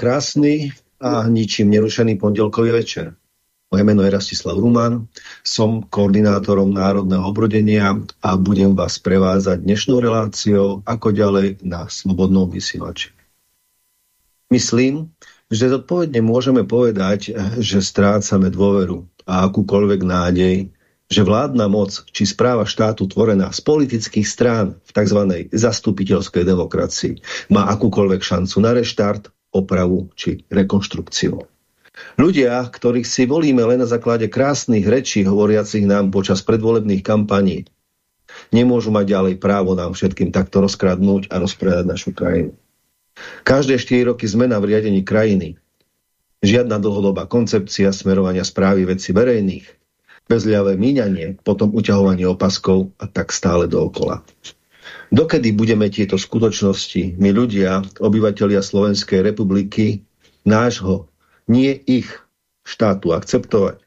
krásny a ničím nerušený pondelkový večer. Moje meno je Rastislav Ruman, som koordinátorom Národného obrodenia a budem vás prevázať dnešnou reláciou ako ďalej na Slobodnom vysielači. Myslím, že zodpovedne môžeme povedať, že strácame dôveru a akúkoľvek nádej, že vládna moc či správa štátu tvorená z politických strán v tzv. zastupiteľskej demokracii má akúkoľvek šancu na reštart, opravu či rekonštrukciu. Ľudia, ktorých si volíme len na základe krásnych rečí hovoriacich nám počas predvolebných kampaní, nemôžu mať ďalej právo nám všetkým takto rozkradnúť a rozpredať našu krajinu. Každé 4 roky zmena v riadení krajiny, žiadna dlhodobá koncepcia smerovania správy veci verejných, bezľavé míňanie, potom uťahovanie opaskov a tak stále dookola. Dokedy budeme tieto skutočnosti, my ľudia, obyvateľia Slovenskej republiky, nášho nie ich štátu akceptovať.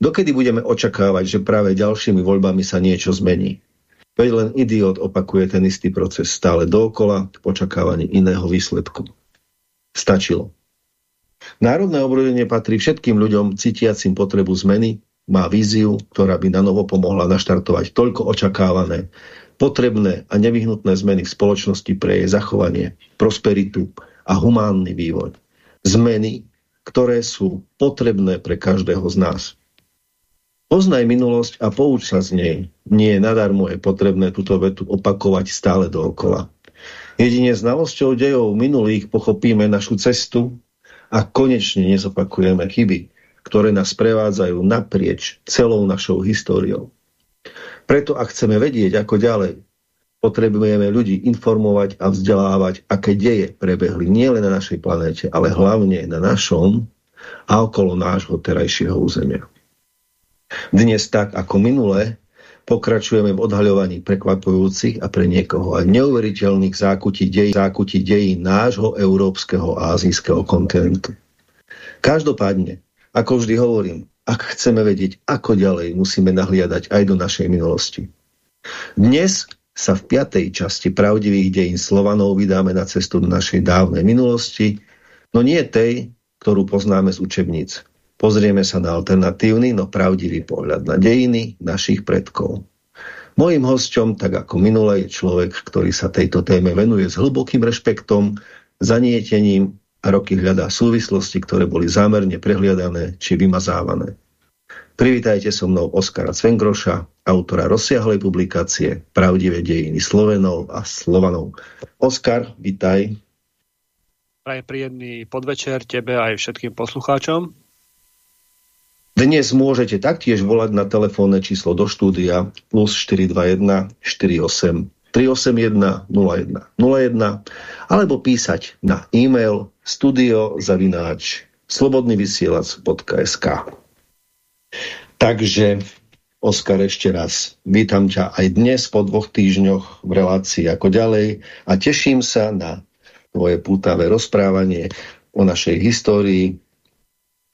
Dokedy budeme očakávať, že práve ďalšími voľbami sa niečo zmení? Veď len idiot opakuje ten istý proces stále dookola v očakávaní iného výsledku. Stačilo. Národné obrodenie patrí všetkým ľuďom cítiacim potrebu zmeny, má víziu, ktorá by na novo pomohla naštartovať toľko očakávané, potrebné a nevyhnutné zmeny v spoločnosti pre jej zachovanie, prosperitu a humánny vývoj. Zmeny, ktoré sú potrebné pre každého z nás. Poznaj minulosť a pouč sa z nej. Nie nadarmo je potrebné túto vetu opakovať stále dookola. Jedine znalosťou dejov minulých pochopíme našu cestu a konečne nezopakujeme chyby, ktoré nás prevádzajú naprieč celou našou históriou. Preto ak chceme vedieť, ako ďalej, potrebujeme ľudí informovať a vzdelávať, aké deje prebehli nielen na našej planéte, ale hlavne na našom a okolo nášho terajšieho územia. Dnes tak ako minule pokračujeme v odhaľovaní prekvapujúcich a pre niekoho aj neuveriteľných zákutí dejí, zákutí dejí nášho európskeho a azijského kontinentu. Každopádne, ako vždy hovorím, ak chceme vedieť, ako ďalej, musíme nahliadať aj do našej minulosti. Dnes sa v piatej časti pravdivých dejín Slovanov vydáme na cestu do našej dávnej minulosti, no nie tej, ktorú poznáme z učebníc. Pozrieme sa na alternatívny, no pravdivý pohľad na dejiny našich predkov. Mojím hosťom, tak ako minule, je človek, ktorý sa tejto téme venuje s hlbokým rešpektom, zanietením roky hľadá súvislosti, ktoré boli zámerne prehliadané či vymazávané. Privítajte so mnou Oskara Cvengroša, autora rozsiahlej publikácie Pravdivé dejiny Slovenov a Slovanov. Oskar, vitaj. Praje príjemný podvečer tebe aj všetkým poslucháčom. Dnes môžete taktiež volať na telefónne číslo do štúdia plus 421 48 381 01 01 alebo písať na e-mail studiozavináč slobodnyvysielac.sk Takže, Oskar, ešte raz vítam ťa aj dnes po dvoch týždňoch v relácii ako ďalej a teším sa na tvoje pútavé rozprávanie o našej histórii.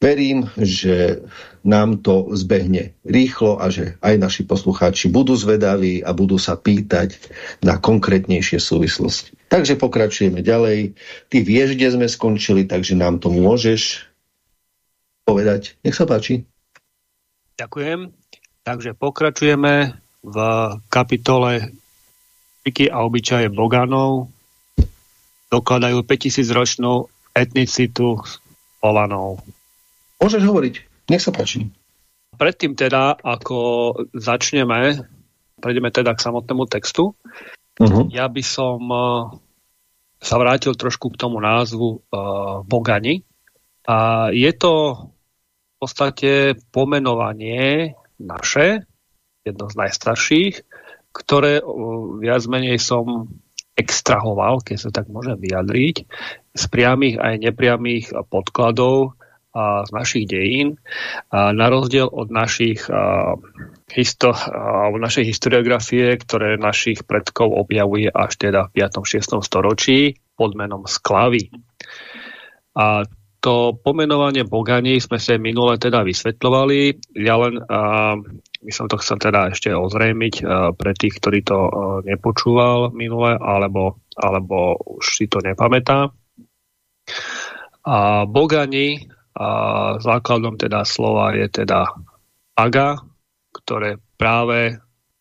Verím, že nám to zbehne rýchlo a že aj naši poslucháči budú zvedaví a budú sa pýtať na konkrétnejšie súvislosti. Takže pokračujeme ďalej. Ty vieš, kde sme skončili, takže nám to môžeš povedať. Nech sa páči. Ďakujem. Takže pokračujeme v kapitole Zvyky a obyčaje Boganov. Dokladajú 5000 ročnú etnicitu Slovanov. Môžeš hovoriť. Nech sa páči. Predtým teda, ako začneme, prejdeme teda k samotnému textu, uh -huh. ja by som uh, sa vrátil trošku k tomu názvu uh, Bogani. A je to podstate pomenovanie naše, jedno z najstarších, ktoré viac menej som extrahoval, keď sa tak môžem vyjadriť, z priamých aj nepriamých podkladov z našich dejín, na rozdiel od našich, histo, našej historiografie, ktoré našich predkov objavuje až teda v 5. 6. storočí pod menom Sklavy. A to pomenovanie Bogani sme sa minule teda vysvetľovali. Ja len uh, by som to chcel teda ešte ozrejmiť uh, pre tých, ktorí to uh, nepočúval minule alebo, alebo už si to nepamätá. A Bogani, a základom teda slova je teda aga, ktoré práve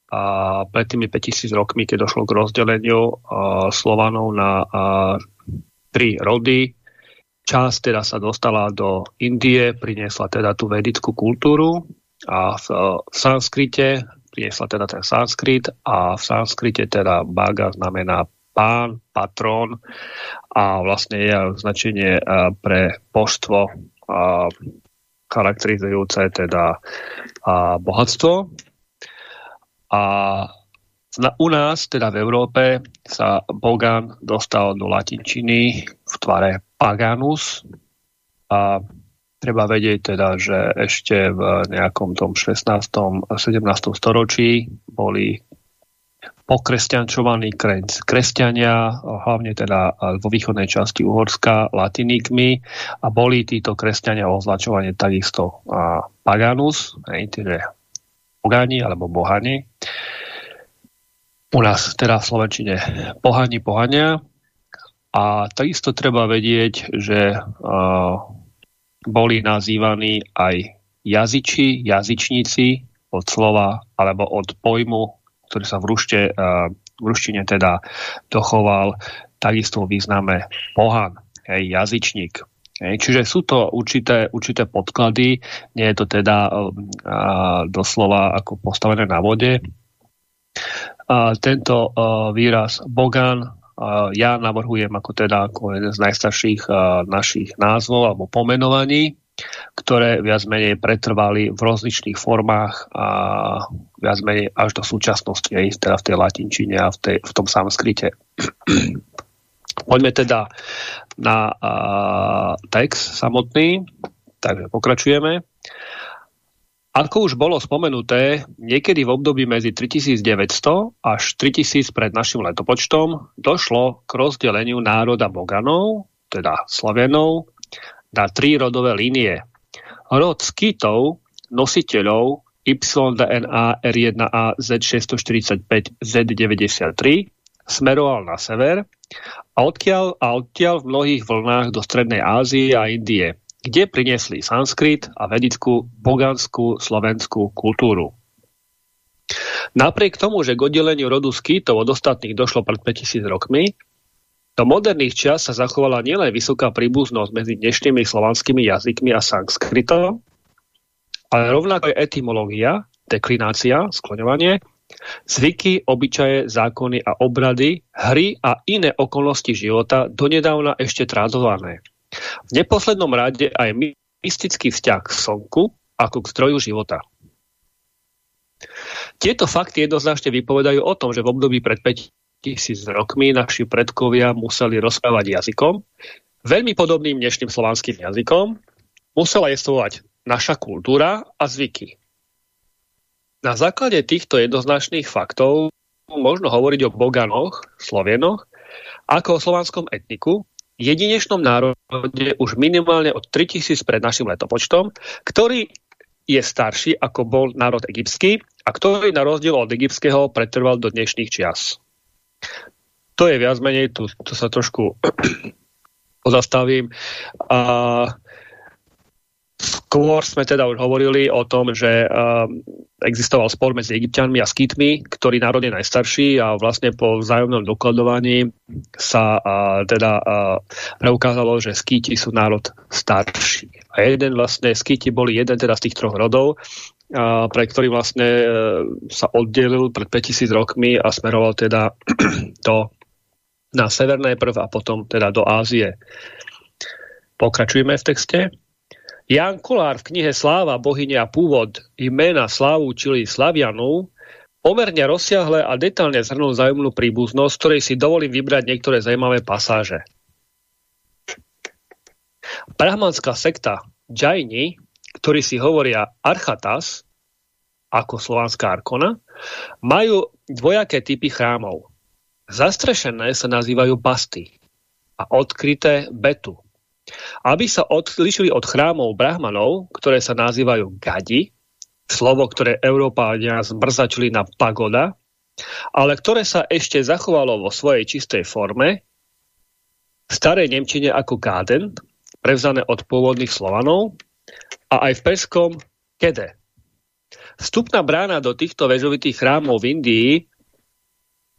a pred tými 5000 rokmi, keď došlo k rozdeleniu Slovanov na a, tri rody, časť teda sa dostala do Indie, priniesla teda tú vedickú kultúru a v, v sanskrite priniesla teda ten sanskrit a v sanskrite teda baga znamená pán, patrón a vlastne je značenie pre poštvo charakterizujúce teda bohatstvo a na, u nás, teda v Európe, sa Bogan dostal do latinčiny v tvare Paganus a treba vedieť teda, že ešte v nejakom tom 16. a 17. storočí boli pokresťančovaní kresťania, hlavne teda vo východnej časti Uhorska, latinikmi a boli títo kresťania označovaní takisto paganus, teda pogáni alebo bohani. U nás teda v Slovenčine pohani, pohania. A takisto treba vedieť, že uh, boli nazývaní aj jazyči, jazyčníci od slova alebo od pojmu, ktorý sa v, rušte, uh, v ruštine teda dochoval takisto význame pohan, hej, jazyčník. Čiže sú to určité, určité podklady, nie je to teda uh, doslova ako postavené na vode. Uh, tento uh, výraz Bogan ja navrhujem ako teda ako jeden z najstarších našich názvov alebo pomenovaní, ktoré viac menej pretrvali v rozličných formách a viac menej až do súčasnosti, aj teda v tej latinčine a v, tej, v tom sanskrite. Poďme teda na uh, text samotný, takže pokračujeme. Ako už bolo spomenuté, niekedy v období medzi 3900 až 3000 pred našim letopočtom došlo k rozdeleniu národa Boganov, teda Slovenov, na tri rodové línie. Rod skýtov, nositeľov YDNA R1A Z645 Z93 smeroval na sever a odtiaľ, a odtiaľ v mnohých vlnách do Strednej Ázie a Indie, kde priniesli sanskrit a vedickú boganskú slovenskú kultúru. Napriek tomu, že k oddeleniu rodu skýtov od ostatných došlo pred 5000 rokmi, do moderných čas sa zachovala nielen vysoká príbuznosť medzi dnešnými slovanskými jazykmi a sanskritom, ale rovnako aj etymológia, deklinácia, skloňovanie Zvyky, obyčaje, zákony a obrady, hry a iné okolnosti života donedávna ešte tradované. V neposlednom rade aj mystický vzťah k slnku ako k zdroju života. Tieto fakty jednoznačne vypovedajú o tom, že v období pred 5000 rokmi naši predkovia museli rozprávať jazykom, veľmi podobným dnešným slovanským jazykom, musela jestvovať naša kultúra a zvyky. Na základe týchto jednoznačných faktov možno hovoriť o Boganoch, Slovienoch, ako o slovanskom etniku, jedinečnom národe už minimálne od 3000 pred našim letopočtom, ktorý je starší ako bol národ egyptský a ktorý na rozdiel od egyptského pretrval do dnešných čias. To je viac menej, tu, tu sa trošku pozastavím. A Skôr sme teda už hovorili o tom, že uh, existoval spor medzi egyptianmi a skýtmi, ktorý národ je najstarší a vlastne po vzájomnom dokladovaní sa uh, teda uh, preukázalo, že skýti sú národ starší. A jeden vlastne, skýti boli jeden teda z tých troch rodov, pre ktorý vlastne uh, sa oddelil pred 5000 rokmi a smeroval teda do, na severné prv a potom teda do Ázie. Pokračujeme v texte. Jan Kolár v knihe Sláva, bohyne a pôvod jména Slávu, čili Slavianov, pomerne rozsiahle a detálne zhrnul zaujímavú príbuznosť, ktorej si dovolím vybrať niektoré zaujímavé pasáže. Brahmanská sekta Džajni, ktorí si hovoria Archatas, ako slovanská Arkona, majú dvojaké typy chrámov. Zastrešené sa nazývajú basty a odkryté betu. Aby sa odlišili od chrámov brahmanov, ktoré sa nazývajú gadi, slovo, ktoré Európania zmrzačili na pagoda, ale ktoré sa ešte zachovalo vo svojej čistej forme, v starej Nemčine ako Gaden, prevzané od pôvodných Slovanov, a aj v perskom kede. Vstupná brána do týchto väžovitých chrámov v Indii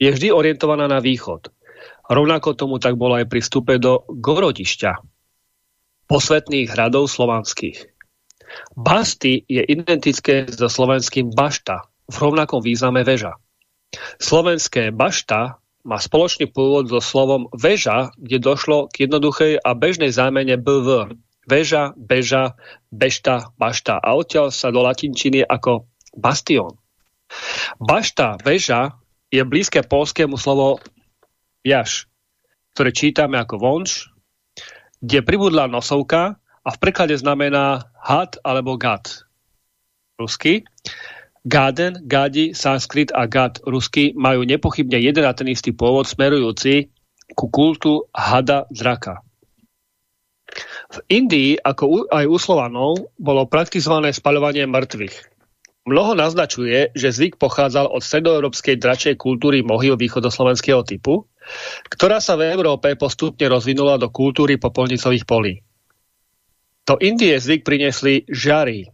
je vždy orientovaná na východ. Rovnako tomu tak bolo aj pri vstupe do Gorodišťa, posvetných hradov slovanských. Basty je identické so slovenským bašta, v rovnakom význame väža. Slovenské bašta má spoločný pôvod so slovom väža, kde došlo k jednoduchej a bežnej zámene BV. Väža, beža, bešta, bašta. A odtiaľ sa do latinčiny ako bastion. Bašta, väža je blízke polskému slovo jaš, ktoré čítame ako vonč, kde pribudla nosovka a v preklade znamená had alebo gad. Rusky. Gaden, gadi, sanskrit a gad rusky majú nepochybne jeden a ten istý pôvod smerujúci ku kultu hada zraka. V Indii, ako aj u Slovanov, bolo praktizované spaľovanie mŕtvych. Mnoho naznačuje, že zvyk pochádzal od stredoeurópskej dračej kultúry mohyl východoslovenského typu, ktorá sa v Európe postupne rozvinula do kultúry popolnicových polí. Do Indie zvyk priniesli žary,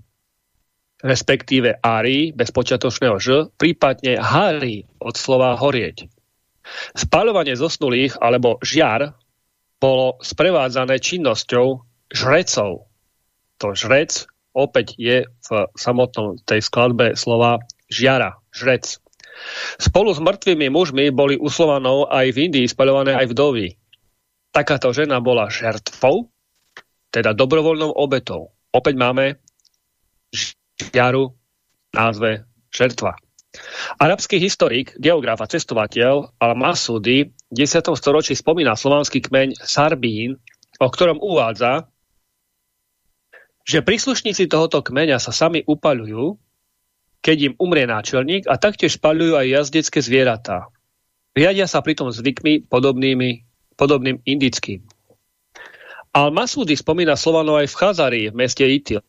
respektíve ári, bez počiatočného ž, prípadne hári od slova horieť. Spáľovanie zosnulých alebo žiar bolo sprevádzané činnosťou žrecov. To žrec opäť je v samotnom tej skladbe slova žiara, žrec. Spolu s mŕtvými mužmi boli u aj v Indii spaľované aj vdovy. Takáto žena bola žertvou, teda dobrovoľnou obetou. Opäť máme žiaru názve žertva. Arabský historik, geograf a cestovateľ Al-Masudi 10. storočí spomína slovanský kmeň Sarbín, o ktorom uvádza, že príslušníci tohoto kmeňa sa sami upaľujú, keď im umrie náčelník a taktiež spaľujú aj jazdecké zvieratá. Riadia sa pritom zvykmi podobnými, podobným indickým. Al-Masudi spomína Slovanov aj v Chazari, v meste Itil.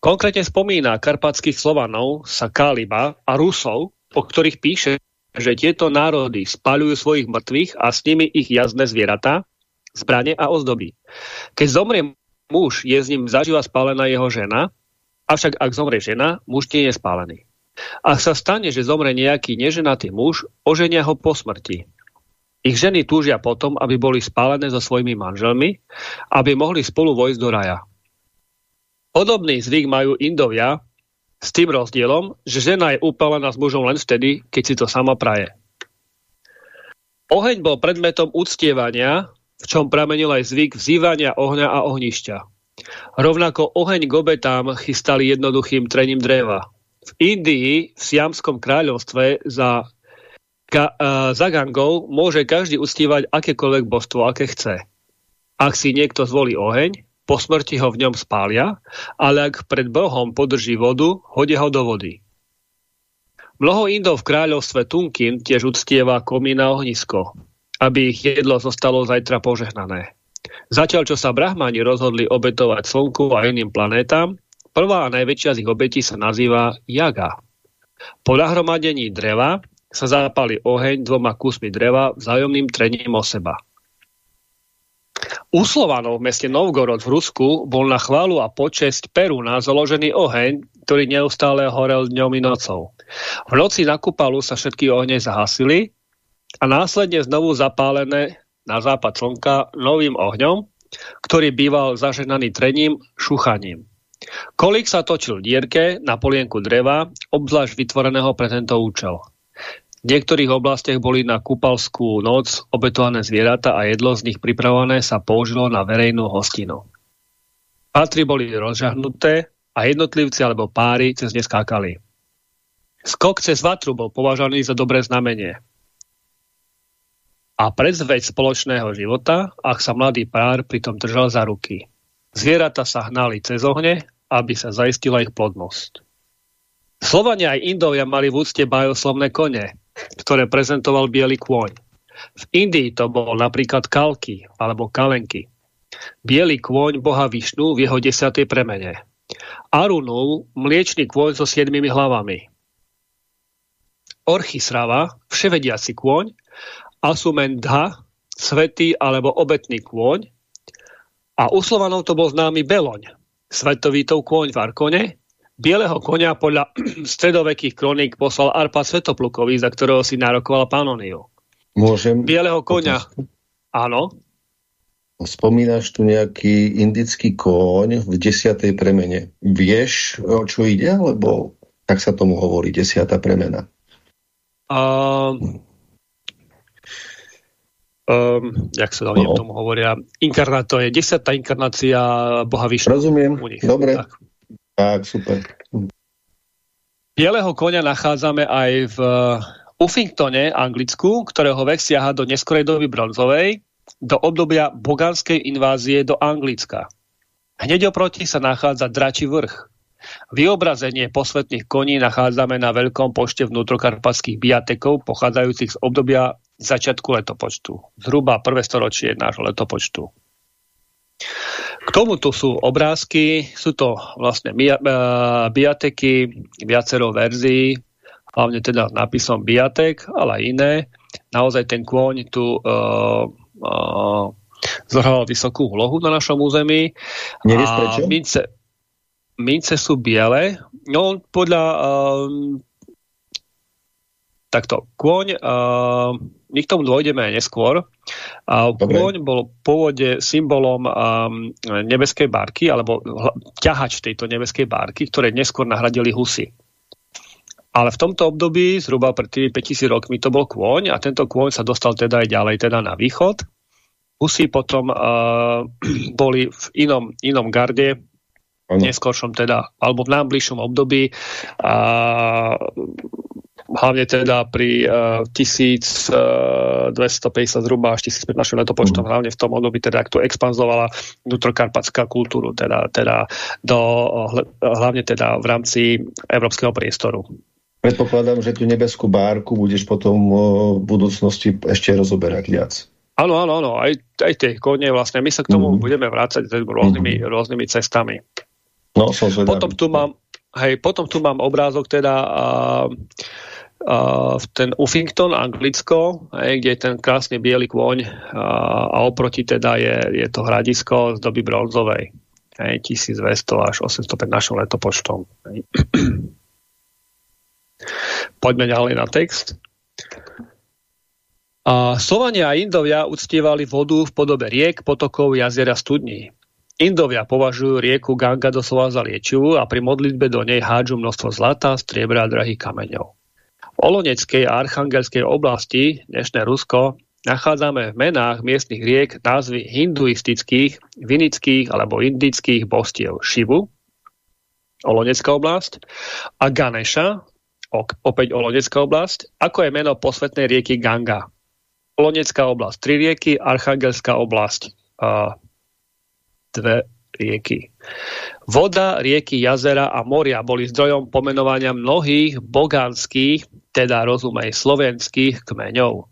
Konkrétne spomína karpatských Slovanov, Sakaliba a Rusov, o ktorých píše, že tieto národy spaľujú svojich mŕtvych a s nimi ich jazdné zvieratá, zbranie a ozdoby. Keď zomrie muž je s ním zaživa spálená jeho žena, avšak ak zomre žena, muž nie je spálený. Ak sa stane, že zomre nejaký neženatý muž, oženia ho po smrti. Ich ženy túžia potom, aby boli spálené so svojimi manželmi, aby mohli spolu vojsť do raja. Podobný zvyk majú Indovia s tým rozdielom, že žena je upálená s mužom len vtedy, keď si to sama praje. Oheň bol predmetom uctievania v čom pramenil aj zvyk vzývania ohňa a ohnišťa. Rovnako oheň k obetám chystali jednoduchým trením dreva. V Indii, v Siamskom kráľovstve za, ka, uh, za gangov môže každý uctívať akékoľvek božstvo, aké chce. Ak si niekto zvolí oheň, po smrti ho v ňom spália, ale ak pred Bohom podrží vodu, hodia ho do vody. Mnoho Indov v kráľovstve Tunkin tiež uctieva komín na ohnisko aby ich jedlo zostalo zajtra požehnané. Zatiaľ, čo sa brahmani rozhodli obetovať Slnku a iným planétam, prvá a najväčšia z ich obetí sa nazýva jaga. Po nahromadení dreva sa zapali oheň dvoma kusmi dreva vzájomným trením o seba. U Slovanov v meste Novgorod v Rusku bol na chválu a počesť Peruna založený oheň, ktorý neustále horel dňom i nocou. V noci na kupalu sa všetky ohne zahasili a následne znovu zapálené na západ slnka novým ohňom, ktorý býval zaženaný trením, šuchaním. Kolík sa točil dierke na polienku dreva, obzvlášť vytvoreného pre tento účel. V niektorých oblastiach boli na kúpalskú noc obetované zvieratá a jedlo z nich pripravované sa použilo na verejnú hostinu. Patry boli rozžahnuté a jednotlivci alebo páry cez ne skákali. Skok cez vatru bol považovaný za dobré znamenie a predzveď spoločného života, ak sa mladý pár pritom držal za ruky. Zvieratá sa hnali cez ohne, aby sa zaistila ich plodnosť. Slovania aj Indovia mali v úcte bajoslovné kone, ktoré prezentoval biely kôň. V Indii to bol napríklad kalky alebo kalenky. Bielý kôň boha Višnu v jeho desiatej premene. Arunu mliečný kôň so siedmimi hlavami. Orchisrava, vševediaci kôň, Asumendha, svetý alebo obetný kôň, A u Slovanov to bol známy Beloň, svetovitov kôň v Arkone. Bieleho konia podľa stredovekých kroník poslal Arpa Svetoplukovi, za ktorého si nárokoval Panoniu. Môžem? Bieleho konia. Áno. Spomínaš tu nejaký indický kôň v desiatej premene. Vieš, o čo ide? Lebo tak sa tomu hovorí, desiatá premena. Uh, um, jak sa no. tomu hovoria, inkarná, to je desiatá inkarnácia Boha Višnu. Rozumiem, dobre. Tak. Tak, super. Bieleho konia nachádzame aj v Uffingtone, Anglicku, ktorého vek siaha do neskorej doby bronzovej, do obdobia boganskej invázie do Anglicka. Hneď oproti sa nachádza Dračí vrch. Vyobrazenie posvetných koní nachádzame na veľkom pošte vnútrokarpatských biatekov pochádzajúcich z obdobia začiatku letopočtu. Zhruba prvé storočie nášho letopočtu. K tomu tu sú obrázky, sú to vlastne biateky, viacero verzií, hlavne teda nápisom biatek, ale aj iné. Naozaj ten kôň tu uh, zohral vysokú úlohu na našom území. Nevieš prečo? Mince, mince sú biele. No, podľa uh, takto, kôň, uh, my k tomu dôjdeme aj neskôr. Uh, kôň bol pôvode symbolom um, nebeskej bárky, alebo ťahač tejto nebeskej bárky, ktoré neskôr nahradili husy. Ale v tomto období, zhruba pred tými 5000 rokmi, to bol kôň a tento kôň sa dostal teda aj ďalej teda na východ. Husy potom uh, boli v inom, inom garde, ano. neskôršom teda, alebo v najbližšom období. A hlavne teda pri uh, 1250 zhruba až 1500 našim letopočtom, mm. hlavne v tom období, teda, ak to expanzovala vnútrokarpatská kultúru, teda, teda do, hlavne teda v rámci európskeho priestoru. Predpokladám, že tú nebeskú bárku budeš potom v budúcnosti ešte rozoberať viac. Áno, áno, áno, aj, aj tie kone vlastne. My sa k tomu mm. budeme vrácať rôznymi, mm. rôznymi cestami. No, som zvedavý. Potom tu mám, hej, potom tu mám obrázok teda a, v ten Uffington, Anglicko, kde je ten krásny biely kôň a, oproti teda je, je to hradisko z doby bronzovej. Hej, 1200 až 805 našom letopočtom. Poďme ďalej na text. A Slovania a Indovia uctievali vodu v podobe riek, potokov, jazier a studní. Indovia považujú rieku Ganga doslova za liečivú a pri modlitbe do nej hádžu množstvo zlata, striebra a drahých kameňov. Oloneckej a Archangelskej oblasti, dnešné Rusko, nachádzame v menách miestnych riek názvy hinduistických, vinických alebo indických bostiev Šivu, Olonecká oblasť, a Ganesha, opäť Olonecká oblasť, ako je meno posvetnej rieky Ganga. Olonecká oblasť, tri rieky, Archangelská oblasť, a dve rieky. Voda, rieky, jazera a moria boli zdrojom pomenovania mnohých bogánskych, teda rozumej slovenských kmeňov.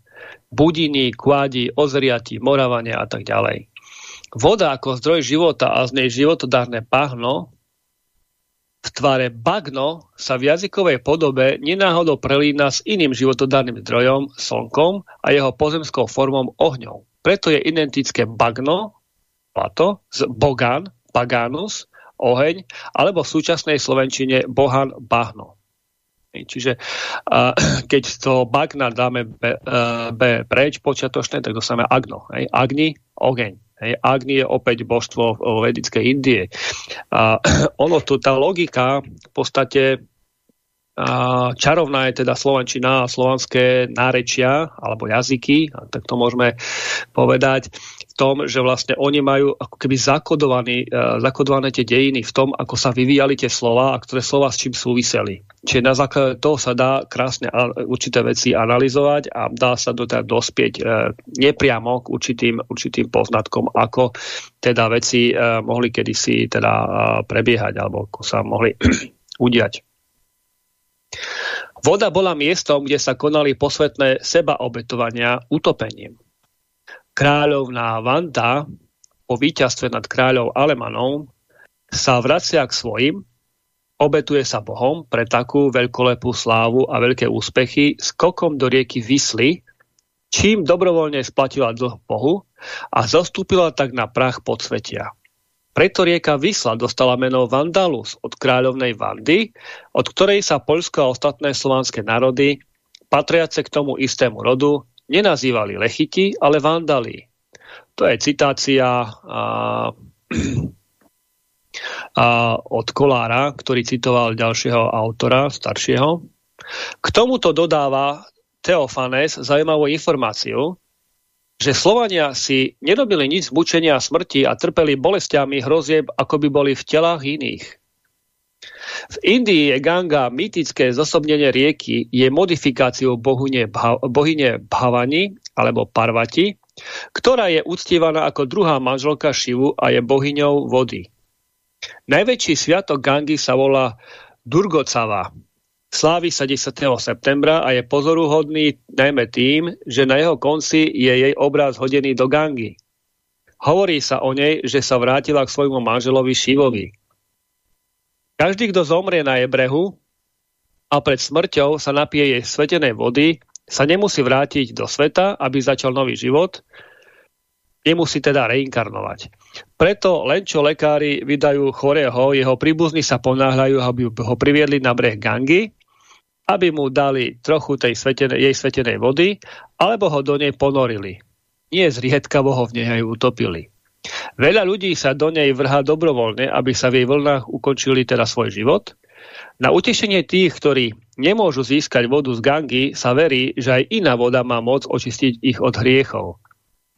Budiny, kvádi, ozriati, moravania a tak ďalej. Voda ako zdroj života a z nej životodárne bahno v tvare bagno sa v jazykovej podobe nenáhodou prelína s iným životodárnym zdrojom, slnkom a jeho pozemskou formou ohňou. Preto je identické bagno, plato, z bogan, paganus, oheň, alebo v súčasnej slovenčine bohan, bahno. Čiže keď to bagna dáme B, uh, B preč počiatočné, tak dostaneme agno. Agni, oheň. Agni je opäť božstvo vedickej Indie. A ono tu, tá logika v podstate čarovná je teda slovenčina a slovanské nárečia alebo jazyky, tak to môžeme povedať v tom, že vlastne oni majú ako keby zakodované, zakodované tie dejiny v tom, ako sa vyvíjali tie slova a ktoré slova s čím súviseli. Čiže na základe toho sa dá krásne určité veci analyzovať a dá sa do teda dospieť e, nepriamo k určitým, určitým poznatkom, ako teda veci e, mohli kedysi teda prebiehať alebo ako sa mohli udiať. Voda bola miestom, kde sa konali posvetné sebaobetovania utopením. Kráľovná Vanda po víťazstve nad kráľov Alemanov sa vracia k svojim, obetuje sa Bohom pre takú veľkolepú slávu a veľké úspechy skokom do rieky Vysly, čím dobrovoľne splatila dlh Bohu a zostúpila tak na prach podsvetia. Preto rieka Vysla dostala meno Vandalus od kráľovnej Vandy, od ktorej sa Poľsko a ostatné slovanské národy, patriace k tomu istému rodu, nenazývali Lechiti, ale Vandali. To je citácia a, a, od Kolára, ktorý citoval ďalšieho autora, staršieho. K tomuto dodáva Teofanes zaujímavú informáciu, že Slovania si nerobili nič z mučenia a smrti a trpeli bolestiami hrozieb, ako by boli v telách iných. V Indii je Ganga mýtické zosobnenie rieky, je modifikáciou bohyne, bohyne Bhavani alebo Parvati, ktorá je uctievaná ako druhá manželka Šivu a je bohyňou vody. Najväčší sviatok Gangy sa volá Durgocava, Slávi sa 10. septembra a je pozoruhodný najmä tým, že na jeho konci je jej obraz hodený do gangy. Hovorí sa o nej, že sa vrátila k svojmu manželovi Šivovi. Každý, kto zomrie na jej a pred smrťou sa napije jej svetenej vody, sa nemusí vrátiť do sveta, aby začal nový život, nemusí teda reinkarnovať. Preto len čo lekári vydajú chorého, jeho príbuzní sa ponáhľajú, aby ho priviedli na breh Gangy aby mu dali trochu tej svetenej, jej svetenej vody, alebo ho do nej ponorili. Nie zriedkavo ho v nej aj utopili. Veľa ľudí sa do nej vrhá dobrovoľne, aby sa v jej vlnách ukončili teda svoj život. Na utešenie tých, ktorí nemôžu získať vodu z Gangy, sa verí, že aj iná voda má moc očistiť ich od hriechov.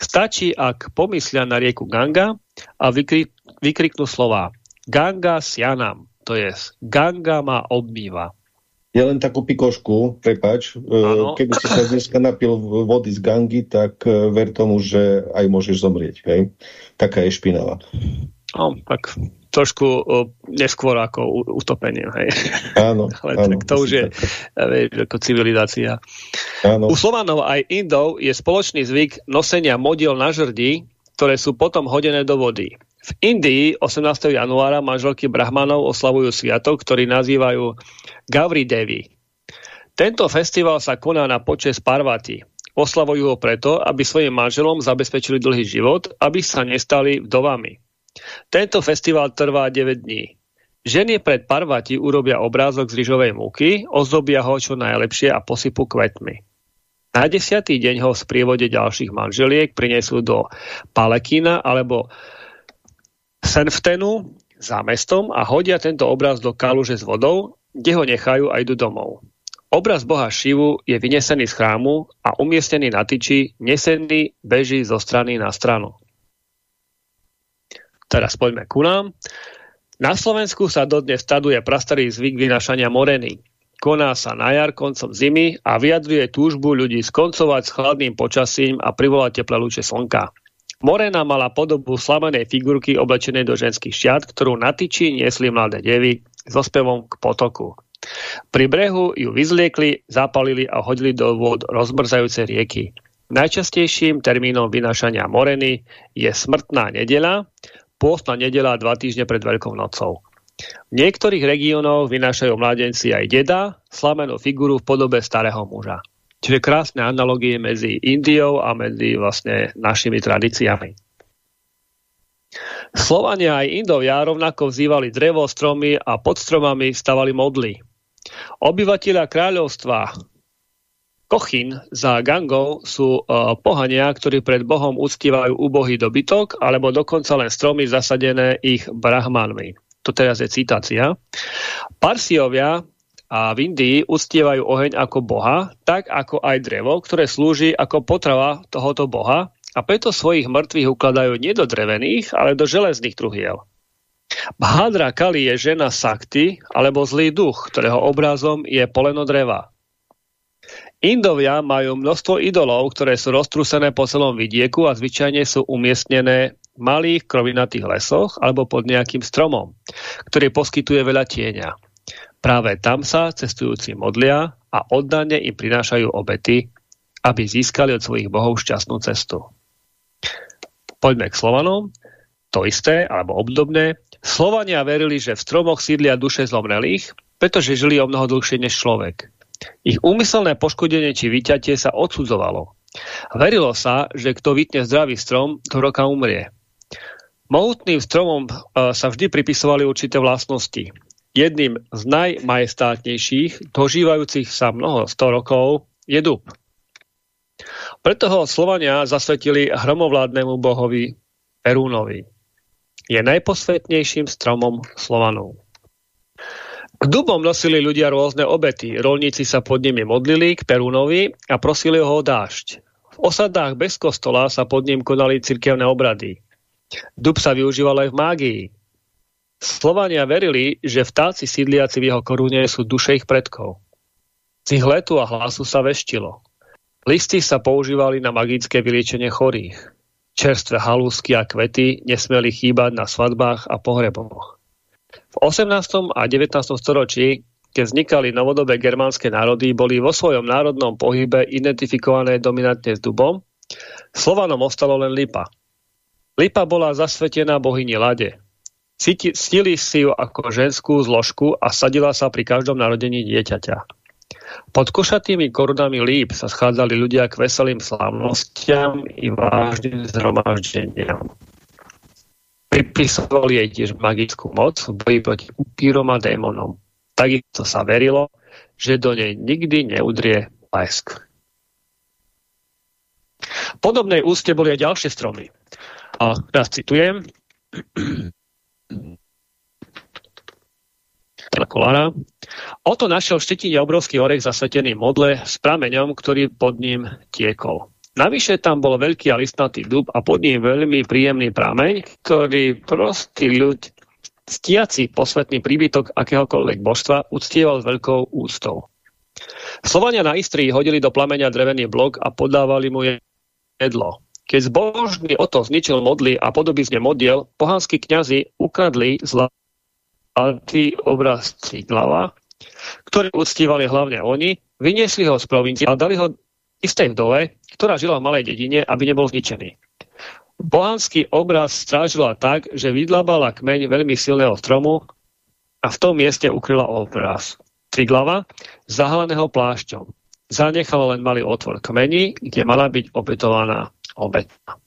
Stačí, ak pomyslia na rieku Ganga a vykri vykriknú slova Ganga sianam, to je Ganga ma obmýva. Ja len takú pikošku, prepač, ano. keby si sa dneska napil vody z gangy, tak e, ver tomu, že aj môžeš zomrieť. Hej? Taká je špinavá. No, tak trošku uh, neskôr ako utopenie. Hej. Áno, Ale áno, tak to už je vieš, ako civilizácia. Áno. U Slovanov aj Indov je spoločný zvyk nosenia modiel na žrdi, ktoré sú potom hodené do vody. V Indii 18. januára manželky Brahmanov oslavujú sviatok, ktorý nazývajú Gavri Devi. Tento festival sa koná na počes Parvati. Oslavujú ho preto, aby svojim manželom zabezpečili dlhý život, aby sa nestali vdovami. Tento festival trvá 9 dní. Ženy pred Parvati urobia obrázok z ryžovej múky, ozdobia ho čo najlepšie a posypu kvetmi. Na desiatý deň ho v sprievode ďalších manželiek prinesú do Palekína alebo Senftenu za mestom a hodia tento obraz do kaluže s vodou, kde ho nechajú a idú domov. Obraz boha Šivu je vynesený z chrámu a umiestnený na tyči, nesený beží zo strany na stranu. Teraz poďme ku nám. Na Slovensku sa dodnes staduje prastarý zvyk vynašania moreny. Koná sa na jar koncom zimy a vyjadruje túžbu ľudí skoncovať s chladným počasím a privolať teplé lúče slnka. Morena mala podobu slamenej figurky oblečenej do ženských šiat, ktorú na tyči niesli mladé devy so spevom k potoku. Pri brehu ju vyzliekli, zapalili a hodili do vôd rozmrzajúce rieky. Najčastejším termínom vynášania moreny je smrtná nedela, pôstna nedela dva týždne pred Veľkou nocou. V niektorých regiónoch vynášajú mladenci aj deda, slamenú figuru v podobe starého muža. Čiže krásne analogie medzi Indiou a medzi vlastne našimi tradíciami. Slovania aj Indovia rovnako vzývali drevo, stromy a pod stromami stavali modly. Obyvatelia kráľovstva Kochin za Gangou sú uh, pohania, ktorí pred Bohom uctívajú úbohý dobytok alebo dokonca len stromy zasadené ich brahmanmi. To teraz je citácia. Parsiovia a v Indii uctievajú oheň ako boha, tak ako aj drevo, ktoré slúži ako potrava tohoto boha a preto svojich mŕtvych ukladajú nie do drevených, ale do železných truhiel. Bhadra Kali je žena Sakti alebo zlý duch, ktorého obrazom je poleno dreva. Indovia majú množstvo idolov, ktoré sú roztrúsené po celom vidieku a zvyčajne sú umiestnené v malých krovinatých lesoch alebo pod nejakým stromom, ktorý poskytuje veľa tieňa. Práve tam sa cestujúci modlia a oddane im prinášajú obety, aby získali od svojich bohov šťastnú cestu. Poďme k Slovanom. To isté, alebo obdobné. Slovania verili, že v stromoch sídlia duše zlomrelých, pretože žili o mnoho dlhšie než človek. Ich úmyselné poškodenie či vyťatie sa odsudzovalo. Verilo sa, že kto vytne zdravý strom, do roka umrie. Mohutným stromom e, sa vždy pripisovali určité vlastnosti. Jedným z najmajestátnejších, dožívajúcich sa mnoho sto rokov, je dub. Preto ho Slovania zasvetili hromovládnemu bohovi Perúnovi. Je najposvetnejším stromom Slovanov. K dubom nosili ľudia rôzne obety. Rolníci sa pod nimi modlili k Perúnovi a prosili ho o dážď. V osadách bez kostola sa pod ním konali cirkevné obrady. Dub sa využíval aj v mágii. Slovania verili, že vtáci sídliaci v jeho korune sú duše ich predkov. Z ich letu a hlasu sa veštilo. Listy sa používali na magické vyliečenie chorých. Čerstvé halúsky a kvety nesmeli chýbať na svadbách a pohreboch. V 18. a 19. storočí, keď vznikali novodobé germánske národy, boli vo svojom národnom pohybe identifikované dominantne s dubom, Slovanom ostalo len lipa. Lipa bola zasvetená bohyni Lade. Ctili si ju ako ženskú zložku a sadila sa pri každom narodení dieťaťa. Pod košatými korunami líp sa schádzali ľudia k veselým slávnostiam i vážnym zhromaždeniam. Pripisovali jej tiež magickú moc v boji proti upírom a démonom. Takisto sa verilo, že do nej nikdy neudrie lesk. Podobnej úste boli aj ďalšie stromy. A teraz citujem. Kolára. Oto našiel v Štetine obrovský orech zasvetený modle s prameňom, ktorý pod ním tiekol. Navyše tam bol veľký a listnatý dub a pod ním veľmi príjemný prameň, ktorý prostý ľuď, stiaci posvetný príbytok akéhokoľvek božstva, uctieval s veľkou ústou. Slovania na Istrii hodili do plameňa drevený blok a podávali mu jedlo. Keď zbožný oto zničil modly a podobizne modiel, pohanskí kňazi ukradli zlatý obraz Ciglava, ktorý uctívali hlavne oni, vyniesli ho z provincie a dali ho istej vdove, ktorá žila v malej dedine, aby nebol zničený. Bohanský obraz strážila tak, že vydlabala kmeň veľmi silného stromu a v tom mieste ukryla obraz. Triglava, zahaleného plášťom. Zanechala len malý otvor kmeni, kde mala byť obetovaná obeta.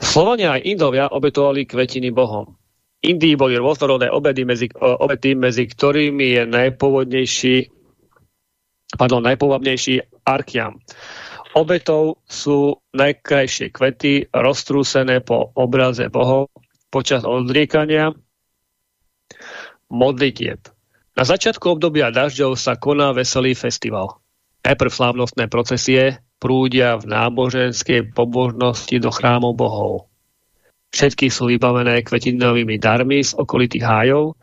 Slovania aj Indovia obetovali kvetiny bohom. Indii boli rôznorodné obedy, medzi, obety, medzi ktorými je najpôvodnejší pardon, najpôvabnejší arkiam. Obetou sú najkrajšie kvety roztrúsené po obraze bohov počas odriekania modlitieb. Na začiatku obdobia dažďov sa koná veselý festival. Najprv slávnostné procesie prúdia v náboženskej pobožnosti do chrámov bohov. Všetky sú vybavené kvetinovými darmi z okolitých hájov,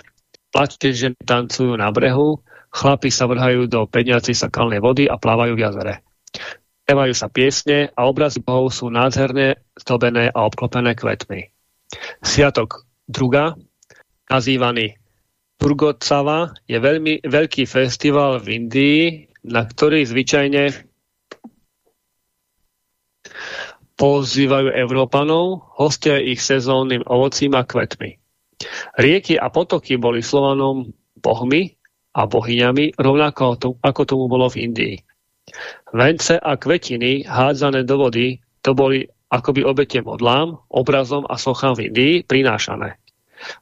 plačte ženy tancujú na brehu, chlapi sa vrhajú do peniaci sa kalnej vody a plávajú v jazere. Spevajú sa piesne a obrazy bohov sú nádherne zdobené a obklopené kvetmi. Sviatok druga, nazývaný Turgocava, je veľmi veľký festival v Indii, na ktorý zvyčajne pozývajú Európanov, hostia ich sezónnym ovocím a kvetmi. Rieky a potoky boli Slovanom bohmi a bohyňami, rovnako ako tomu bolo v Indii. Vence a kvetiny hádzané do vody to boli akoby obete modlám, obrazom a sochám v Indii prinášané.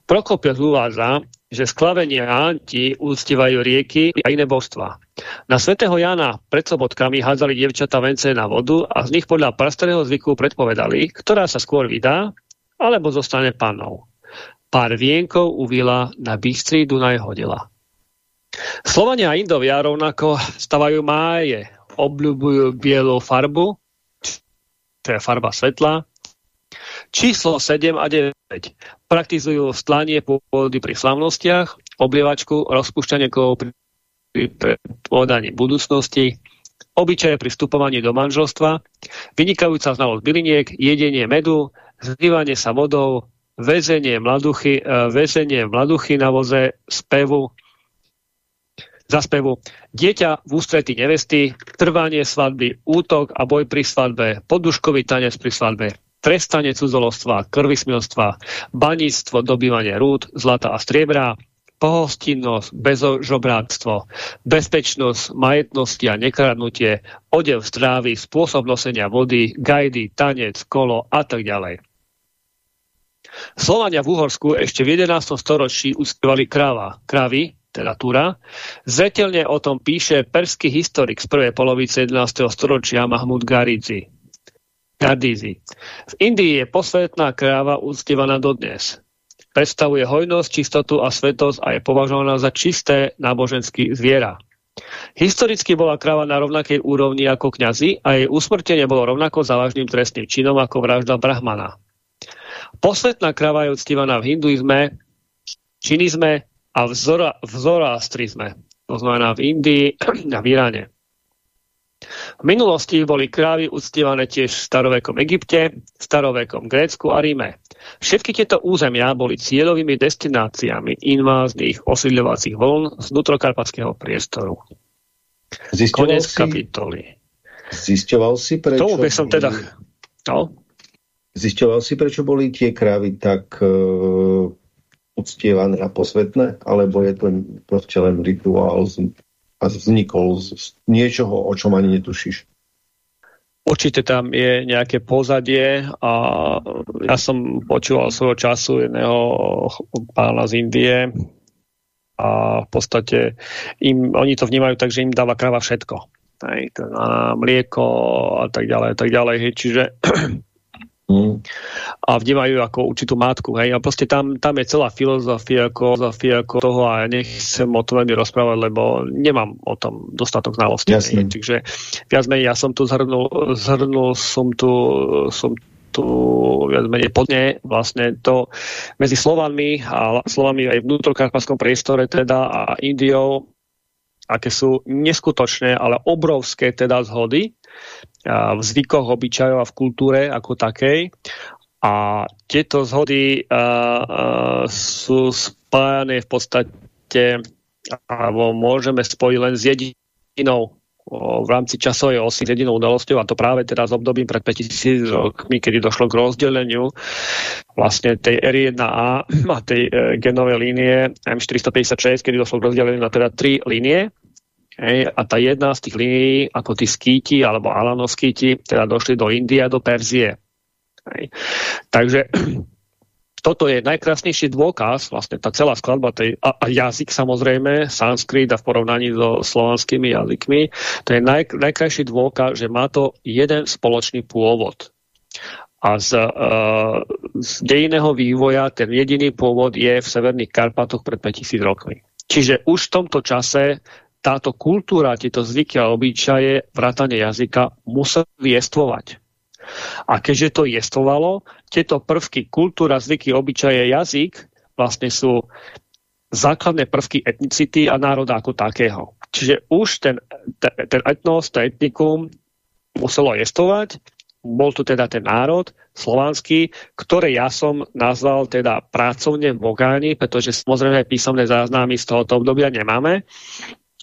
Prokopios uvádza, že sklavenie anti úctivajú rieky a iné božstva. Na svätého Jana pred sobotkami hádzali dievčata vence na vodu a z nich podľa prastarého zvyku predpovedali, ktorá sa skôr vydá, alebo zostane pannou. Pár vienkov uvila na bystrý Dunaj hodila. Slovania a Indovia rovnako stavajú máje, obľúbujú bielú farbu, to je farba svetla, číslo 7 a 9. Praktizujú stlanie pôdy pri slavnostiach, oblievačku, rozpúšťanie kovov pri podaní budúcnosti, obyčaje pri vstupovaní do manželstva, vynikajúca znalosť byliniek, jedenie medu, zlívanie sa vodou, väzenie mladuchy, e, väzenie mladuchy na voze, spevu, za spevu. Dieťa v ústretí nevesty, trvanie svadby, útok a boj pri svadbe, poduškový tanec pri svadbe, trestanie cudzolostva, krvismilstva, baníctvo, dobývanie rúd, zlata a striebra, pohostinnosť, bezožobráctvo, bezpečnosť, majetnosti a nekradnutie, odev strávy, spôsob nosenia vody, gajdy, tanec, kolo a tak ďalej. Slovania v Uhorsku ešte v 11. storočí uspievali kráva, krávy, teda Tura. Zretelne o tom píše perský historik z prvej polovice 11. storočia Mahmud Garizi. Gardizi. V Indii je posvetná kráva uctievaná dodnes. Predstavuje hojnosť, čistotu a svetosť a je považovaná za čisté náboženský zviera. Historicky bola kráva na rovnakej úrovni ako kňazi a jej usmrtenie bolo rovnako závažným trestným činom ako vražda Brahmana. Posvetná kráva je uctívaná v hinduizme, činizme a v, zora, v zoroastrizme, to znamená v Indii a v Iráne. V minulosti boli krávy uctievané tiež v starovekom Egypte, starovekom Grécku a Ríme. Všetky tieto územia boli cieľovými destináciami inváznych osídľovacích vln z vnútrokarpatského priestoru. Zisťoval Konec si, kapitoly. Zisťoval si, prečo... Tomu by som teda... No? Zisťoval si, prečo boli tie krávy tak uh, uctievané a posvetné? Alebo je to proste len rituál z vznikol z niečoho, o čom ani netušíš. Určite tam je nejaké pozadie a ja som počúval svojho času jedného pána z Indie a v podstate im, oni to vnímajú tak, že im dáva kráva všetko. Hej, mlieko a tak ďalej, tak ďalej. Hej, čiže Mm. A vnímajú ako určitú matku. Hej? A proste tam, tam je celá filozofia ako, filozofia ako toho a ja nechcem o tom veľmi rozprávať, lebo nemám o tom dostatok znalostí. Čiže viac menej ja som tu zhrnul, zhrnul som tu, som tu viac menej podne vlastne to medzi Slovanmi a Slovami aj v vnútrokarpatskom priestore teda a Indiou aké sú neskutočné, ale obrovské teda zhody v zvykoch, obyčajov a v kultúre ako takej. A tieto zhody sú spájane v podstate alebo môžeme spojiť len s jedinou v rámci časovej osy s jedinou udalosťou a to práve teraz obdobím pred 5000 rokmi, kedy došlo k rozdeleniu vlastne tej R1A a tej e, genovej línie M456, kedy došlo k rozdeleniu na teda tri línie Hej, a tá jedna z tých línií, ako tí skýti alebo alanoskýti, teda došli do Indie a do Perzie. Hej. Takže toto je najkrásnejší dôkaz, vlastne tá celá skladba tej, a, a jazyk samozrejme, sanskrit a v porovnaní so slovanskými jazykmi, to je naj, najkrajší dôkaz, že má to jeden spoločný pôvod. A z, uh, z dejného vývoja ten jediný pôvod je v Severných Karpatoch pred 5000 rokmi. Čiže už v tomto čase táto kultúra, tieto zvyky a obyčaje, vrátanie jazyka museli jestvovať. A keďže to jestvovalo, tieto prvky, kultúra, zvyky, obyčaje, jazyk vlastne sú základné prvky etnicity a národa ako takého. Čiže už ten, ten etnos, to etnikum muselo jestovať, bol tu teda ten národ slovanský, ktoré ja som nazval teda pracovne Bogáni, pretože samozrejme písomné záznamy z tohoto obdobia nemáme,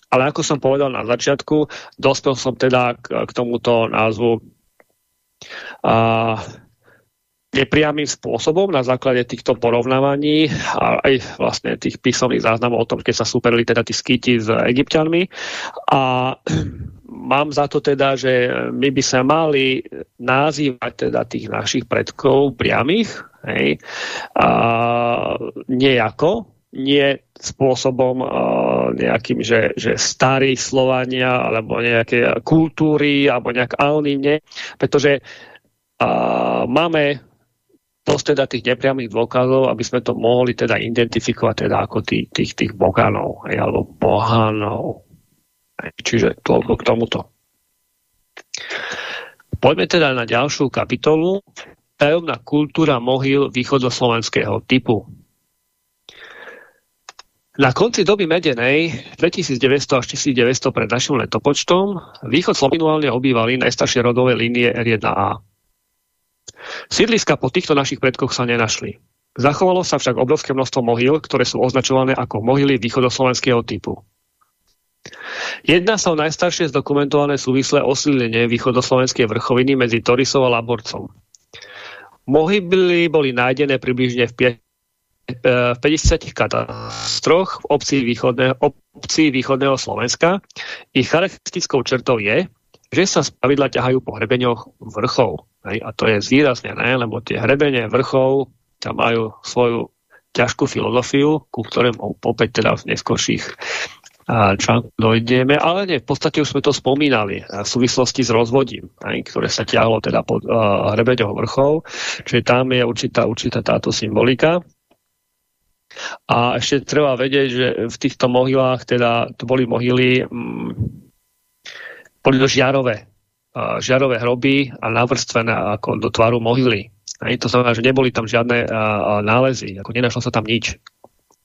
ale ako som povedal na začiatku, dospel som teda k, k tomuto názvu a, nepriamým spôsobom na základe týchto porovnávaní a aj vlastne tých písomných záznamov o tom, keď sa superili teda tí skyti s egyptianmi. A mám za to teda, že my by sa mali nazývať teda tých našich predkov priamých, hej, a nejako, nie spôsobom uh, nejakým, že, že starí Slovania alebo nejaké kultúry alebo nejak anonimne, pretože uh, máme dosť teda tých nepriamých dôkazov, aby sme to mohli teda identifikovať teda ako tých, tých, tých bohanov alebo bohanov. Čiže toľko k tomuto. Poďme teda na ďalšiu kapitolu. Tajomná kultúra mohyl východoslovenského typu. Na konci doby medenej 2900 až 1900 pred našim letopočtom východ Slovinuálne obývali najstaršie rodové línie R1A. Sídliska po týchto našich predkoch sa nenašli. Zachovalo sa však obrovské množstvo mohyl, ktoré sú označované ako mohyly východoslovenského typu. Jedná sa o najstaršie zdokumentované súvislé osídlenie východoslovenskej vrchoviny medzi Torisou a Laborcom. Mohyly boli nájdené približne v v 50 katastroch v obci východného, obci východného Slovenska. Ich charakteristickou črtou je, že sa spravidla ťahajú po hrebeňoch vrchov. A to je zvýraznené, lebo tie hrebenie vrchov tam majú svoju ťažkú filozofiu, ku ktorým opäť teda v neskôrších článku dojdeme, ale nie, v podstate už sme to spomínali v súvislosti s rozvodím, ktoré sa ťahlo teda pod uh, vrchov, čiže tam je určitá, určitá táto symbolika. A ešte treba vedieť, že v týchto mohylách, teda to boli mohyly, mm, boli to žiarové, žiarové hroby a navrstvené ako do tvaru mohyly. Aj, to znamená, že neboli tam žiadne uh, nálezy, ako nenašlo sa tam nič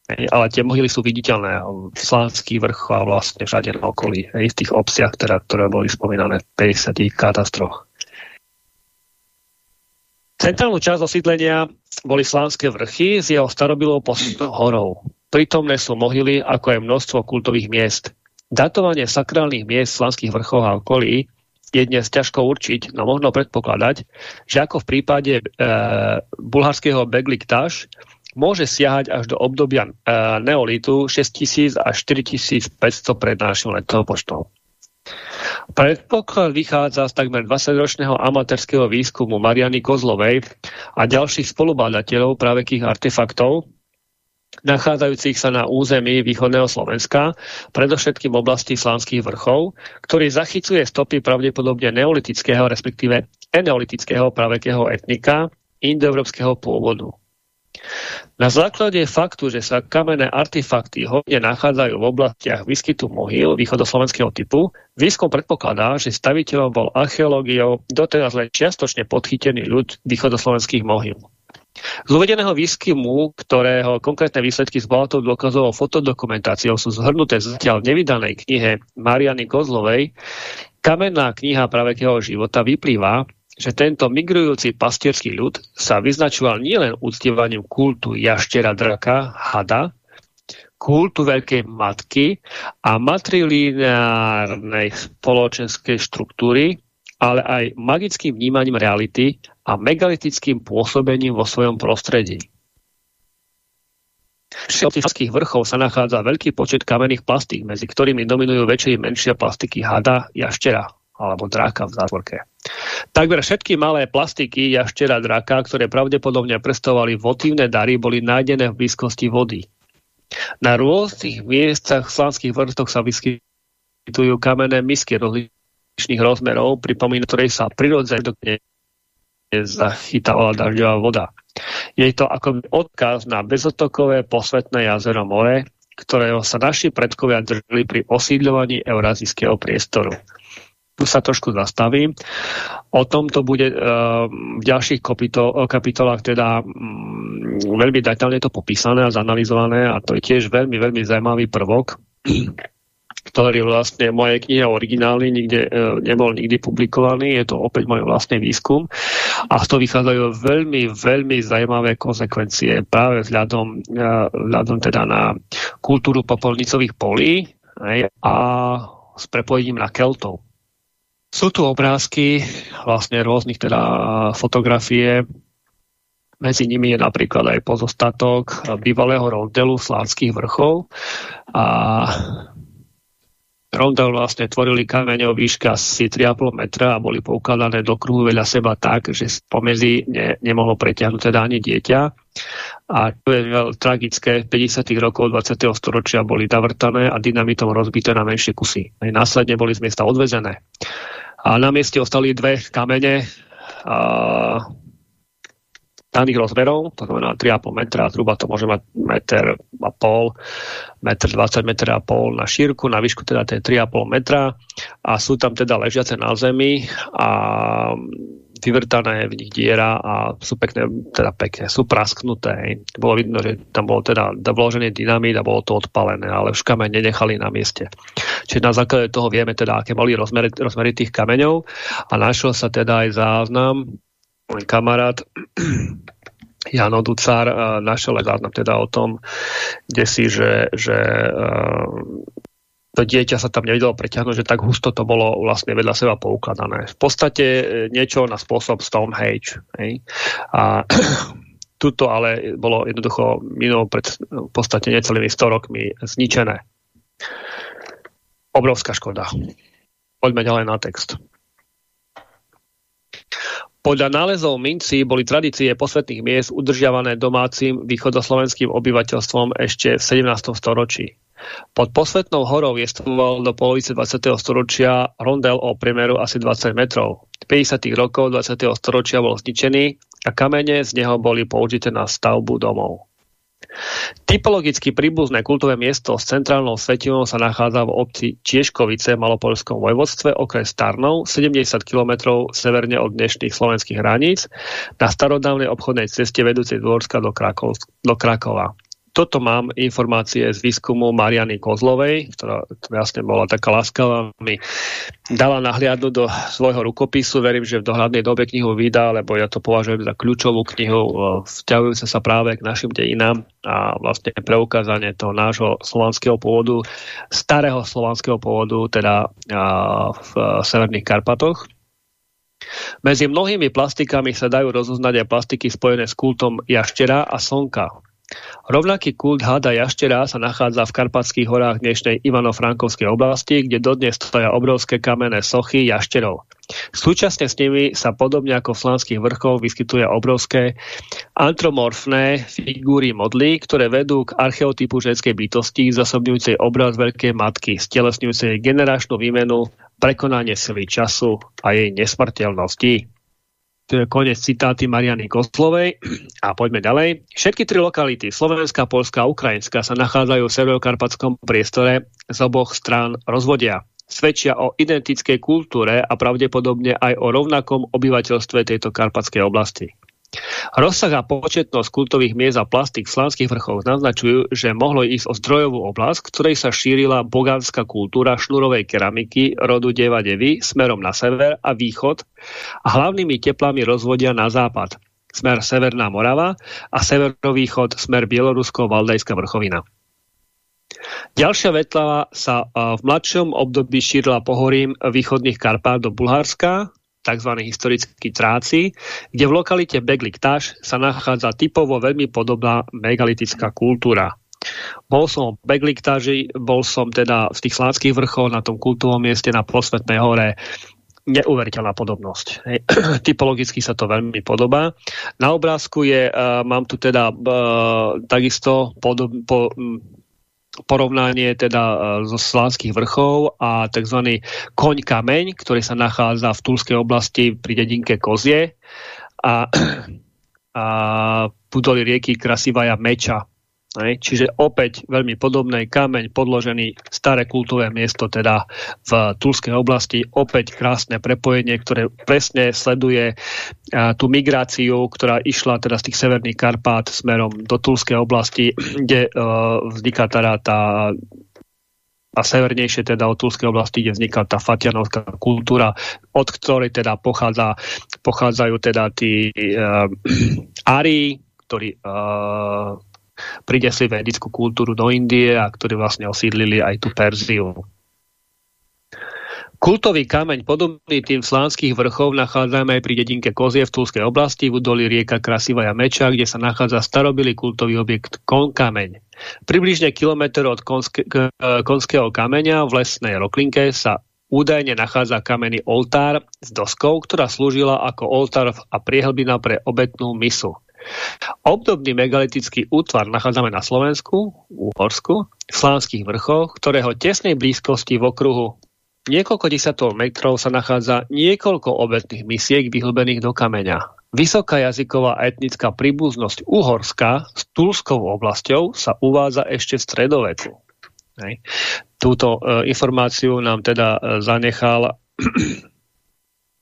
ale tie mohyly sú viditeľné. Slánský vrch a vlastne všade na okolí. Hej, v tých obciach, teda, ktoré boli spomínané v 50 katastroch. Centrálnu časť osídlenia boli slánske vrchy s jeho starobilou posvetnou horou. Prítomné sú mohyly, ako aj množstvo kultových miest. Datovanie sakrálnych miest slánskych vrchov a okolí je dnes ťažko určiť, no možno predpokladať, že ako v prípade e, bulharského Begliktaš môže siahať až do obdobia e, neolitu 6000 až 4500 pred našim letopočtom. Predpoklad vychádza z takmer 20-ročného amatérskeho výskumu Mariany Kozlovej a ďalších spolubádateľov právekých artefaktov, nachádzajúcich sa na území východného Slovenska, predovšetkým oblasti slánskych vrchov, ktorý zachycuje stopy pravdepodobne neolitického, respektíve eneolitického pravekého etnika indoeurópskeho pôvodu. Na základe faktu, že sa kamenné artefakty hodne nachádzajú v oblastiach výskytu mohyl východoslovenského typu, výskum predpokladá, že staviteľom bol archeológiou doteraz len čiastočne podchytený ľud východoslovenských mohyl. Z uvedeného výskumu, ktorého konkrétne výsledky s bohatou dôkazovou fotodokumentáciou sú zhrnuté zatiaľ v nevydanej knihe Mariany Kozlovej, kamenná kniha pravekého života vyplýva, že tento migrujúci pastierský ľud sa vyznačoval nielen úctievaním kultu jaštera draka, hada, kultu Veľkej Matky a matrilineárnej spoločenskej štruktúry, ale aj magickým vnímaním reality a megalitickým pôsobením vo svojom prostredí. V všetkých vrchov sa nachádza veľký počet kamenných plastík, medzi ktorými dominujú väčšie i menšie plastiky hada, jaštera alebo dráka v zátvorke. Takmer všetky malé plastiky jaštera draka, ktoré pravdepodobne predstavovali votívne dary, boli nájdené v blízkosti vody. Na rôznych miestach v slánskych vrstoch sa vyskytujú kamenné misky rozličných rozmerov, pri ktorej sa prirodzene zachytávala dažďová voda. Je to ako odkaz na bezotokové posvetné jazero more, ktorého sa naši predkovia držali pri osídľovaní eurazijského priestoru tu sa trošku zastavím. O tom to bude uh, v ďalších kapitol, kapitolách teda um, veľmi detailne to popísané a zanalizované a to je tiež veľmi, veľmi zaujímavý prvok, ktorý vlastne v knihe originálny nikde uh, nebol nikdy publikovaný, je to opäť môj vlastný výskum a z toho vychádzajú veľmi, veľmi zaujímavé konsekvencie práve vzhľadom, uh, vzhľadom teda na kultúru popolnicových polí a s prepojením na Keltov. Sú tu obrázky vlastne rôznych teda fotografie. Medzi nimi je napríklad aj pozostatok bývalého rondelu slánskych vrchov. A rondel vlastne tvorili kameňov výška asi 3,5 metra a boli poukladané do kruhu veľa seba tak, že pomedzi ne, nemohlo preťahnuť teda ani dieťa. A to je veľmi tragické. 50. rokov 20. storočia boli navrtané a dynamitom rozbité na menšie kusy. Aj následne boli z miesta odvezené. A na mieste ostali dve kamene a daných rozmerov, to znamená 3,5 metra, zhruba to môže mať meter a pol, meter 20, meter a pol na šírku, na výšku teda to je 3,5 metra a sú tam teda ležiace na zemi a vyvrtané v nich diera a sú pekné, teda pekné, sú prasknuté. Bolo vidno, že tam bol teda vložený dynamit a bolo to odpalené, ale už kameň nenechali na mieste. Čiže na základe toho vieme teda, aké boli rozmery, rozmery tých kameňov a našiel sa teda aj záznam, môj kamarát Jano Ducár našiel záznam teda o tom, kde si, že, že uh, to dieťa sa tam nevedelo preťahnuť, že tak husto to bolo vlastne vedľa seba poukladané. V podstate e, niečo na spôsob Stonehenge. Hej? A tuto ale bolo jednoducho minulo pred v podstate necelými 100 rokmi zničené. Obrovská škoda. Poďme ďalej na text. Podľa nálezov minci boli tradície posvetných miest udržiavané domácim východoslovenským obyvateľstvom ešte v 17. storočí. Pod posvetnou horou jestvoval do polovice 20. storočia rondel o priemeru asi 20 metrov. 50. rokov 20. storočia bol zničený a kamene z neho boli použité na stavbu domov. Typologicky príbuzné kultové miesto s centrálnou svetinou sa nachádza v obci Čieškovice v Malopolskom vojvodstve okres Tarnov, 70 km severne od dnešných slovenských hraníc, na starodávnej obchodnej ceste vedúcej z Dvorska do, Krakov, do Krakova toto mám informácie z výskumu Mariany Kozlovej, ktorá jasne bola taká láskavá, mi dala nahliadnúť do svojho rukopisu. Verím, že v dohľadnej dobe knihu vydá, lebo ja to považujem za kľúčovú knihu, vzťahujúce sa práve k našim dejinám a vlastne preukázanie toho nášho slovanského pôvodu, starého slovanského pôvodu, teda v Severných Karpatoch. Medzi mnohými plastikami sa dajú rozoznať aj plastiky spojené s kultom jaštera a slnka. Rovnaký kult hada jaštera sa nachádza v Karpatských horách dnešnej Ivano-Frankovskej oblasti, kde dodnes stoja obrovské kamenné sochy jašterov. Súčasne s nimi sa podobne ako v slanských vrchoch vyskytuje obrovské antromorfné figúry modly, ktoré vedú k archeotypu ženskej bytosti, zasobňujúcej obraz veľkej matky, stelesňujúcej generačnú výmenu, prekonanie sily času a jej nesmrteľnosti. Koniec citáty Mariany Koslovej. A poďme ďalej. Všetky tri lokality, Slovenská, Polská a Ukrajinská, sa nachádzajú v severokarpatskom priestore z oboch strán rozvodia. Svedčia o identickej kultúre a pravdepodobne aj o rovnakom obyvateľstve tejto karpatskej oblasti. Rozsah a početnosť kultových miest a plastik v slánskych vrchoch naznačujú, že mohlo ísť o zdrojovú oblasť, ktorej sa šírila bogánska kultúra šnurovej keramiky rodu Deva smerom na sever a východ a hlavnými teplami rozvodia na západ, smer Severná Morava a severovýchod smer Bielorusko-Valdajská vrchovina. Ďalšia vetlava sa v mladšom období šírila pohorím východných Karpát do Bulharska, tzv. historickí tráci, kde v lokalite Begliktáš sa nachádza typovo veľmi podobná megalitická kultúra. Bol som Begliktáži, bol som teda v tých slánskych vrchoch na tom kultovom mieste na Posvetnej hore, neuveriteľná podobnosť. Typologicky sa to veľmi podobá. Na obrázku je, uh, mám tu teda uh, takisto podob, po, porovnanie teda e, zo slánskych vrchov a tzv. koň kameň, ktorý sa nachádza v Tulskej oblasti pri dedinke Kozie a, a budoli rieky Krasivaja Meča Čiže opäť veľmi podobný kameň podložený staré kultové miesto teda v Tulskej oblasti. Opäť krásne prepojenie, ktoré presne sleduje tú migráciu, ktorá išla teda z tých severných Karpát smerom do Tulskej oblasti, kde uh, vzniká teda tá a severnejšie teda od Tulskej oblasti, kde vzniká tá fatianovská kultúra, od ktorej teda pochádza, pochádzajú teda tí uh, Ari, ktorí uh, pridesli vedickú kultúru do Indie a ktorí vlastne osídlili aj tú Perziu. Kultový kameň podobný tým slánskych vrchov nachádzame aj pri dedinke Kozie v Tulskej oblasti v údolí rieka Krasivaja Meča, kde sa nachádza starobilý kultový objekt Konkameň. Približne kilometr od konske, konského kameňa v lesnej roklinke sa údajne nachádza kamenný oltár s doskou, ktorá slúžila ako oltár a priehlbina pre obetnú misu. Obdobný megalitický útvar nachádzame na Slovensku, Uhorsku, v slánskych vrchoch, ktorého tesnej blízkosti v okruhu niekoľko desatov metrov sa nachádza niekoľko obetných misiek vyhlbených do kameňa. Vysoká jazyková a etnická príbuznosť Uhorska s Tulskou oblasťou sa uvádza ešte v stredoveku. Hej. Túto e, informáciu nám teda e, zanechal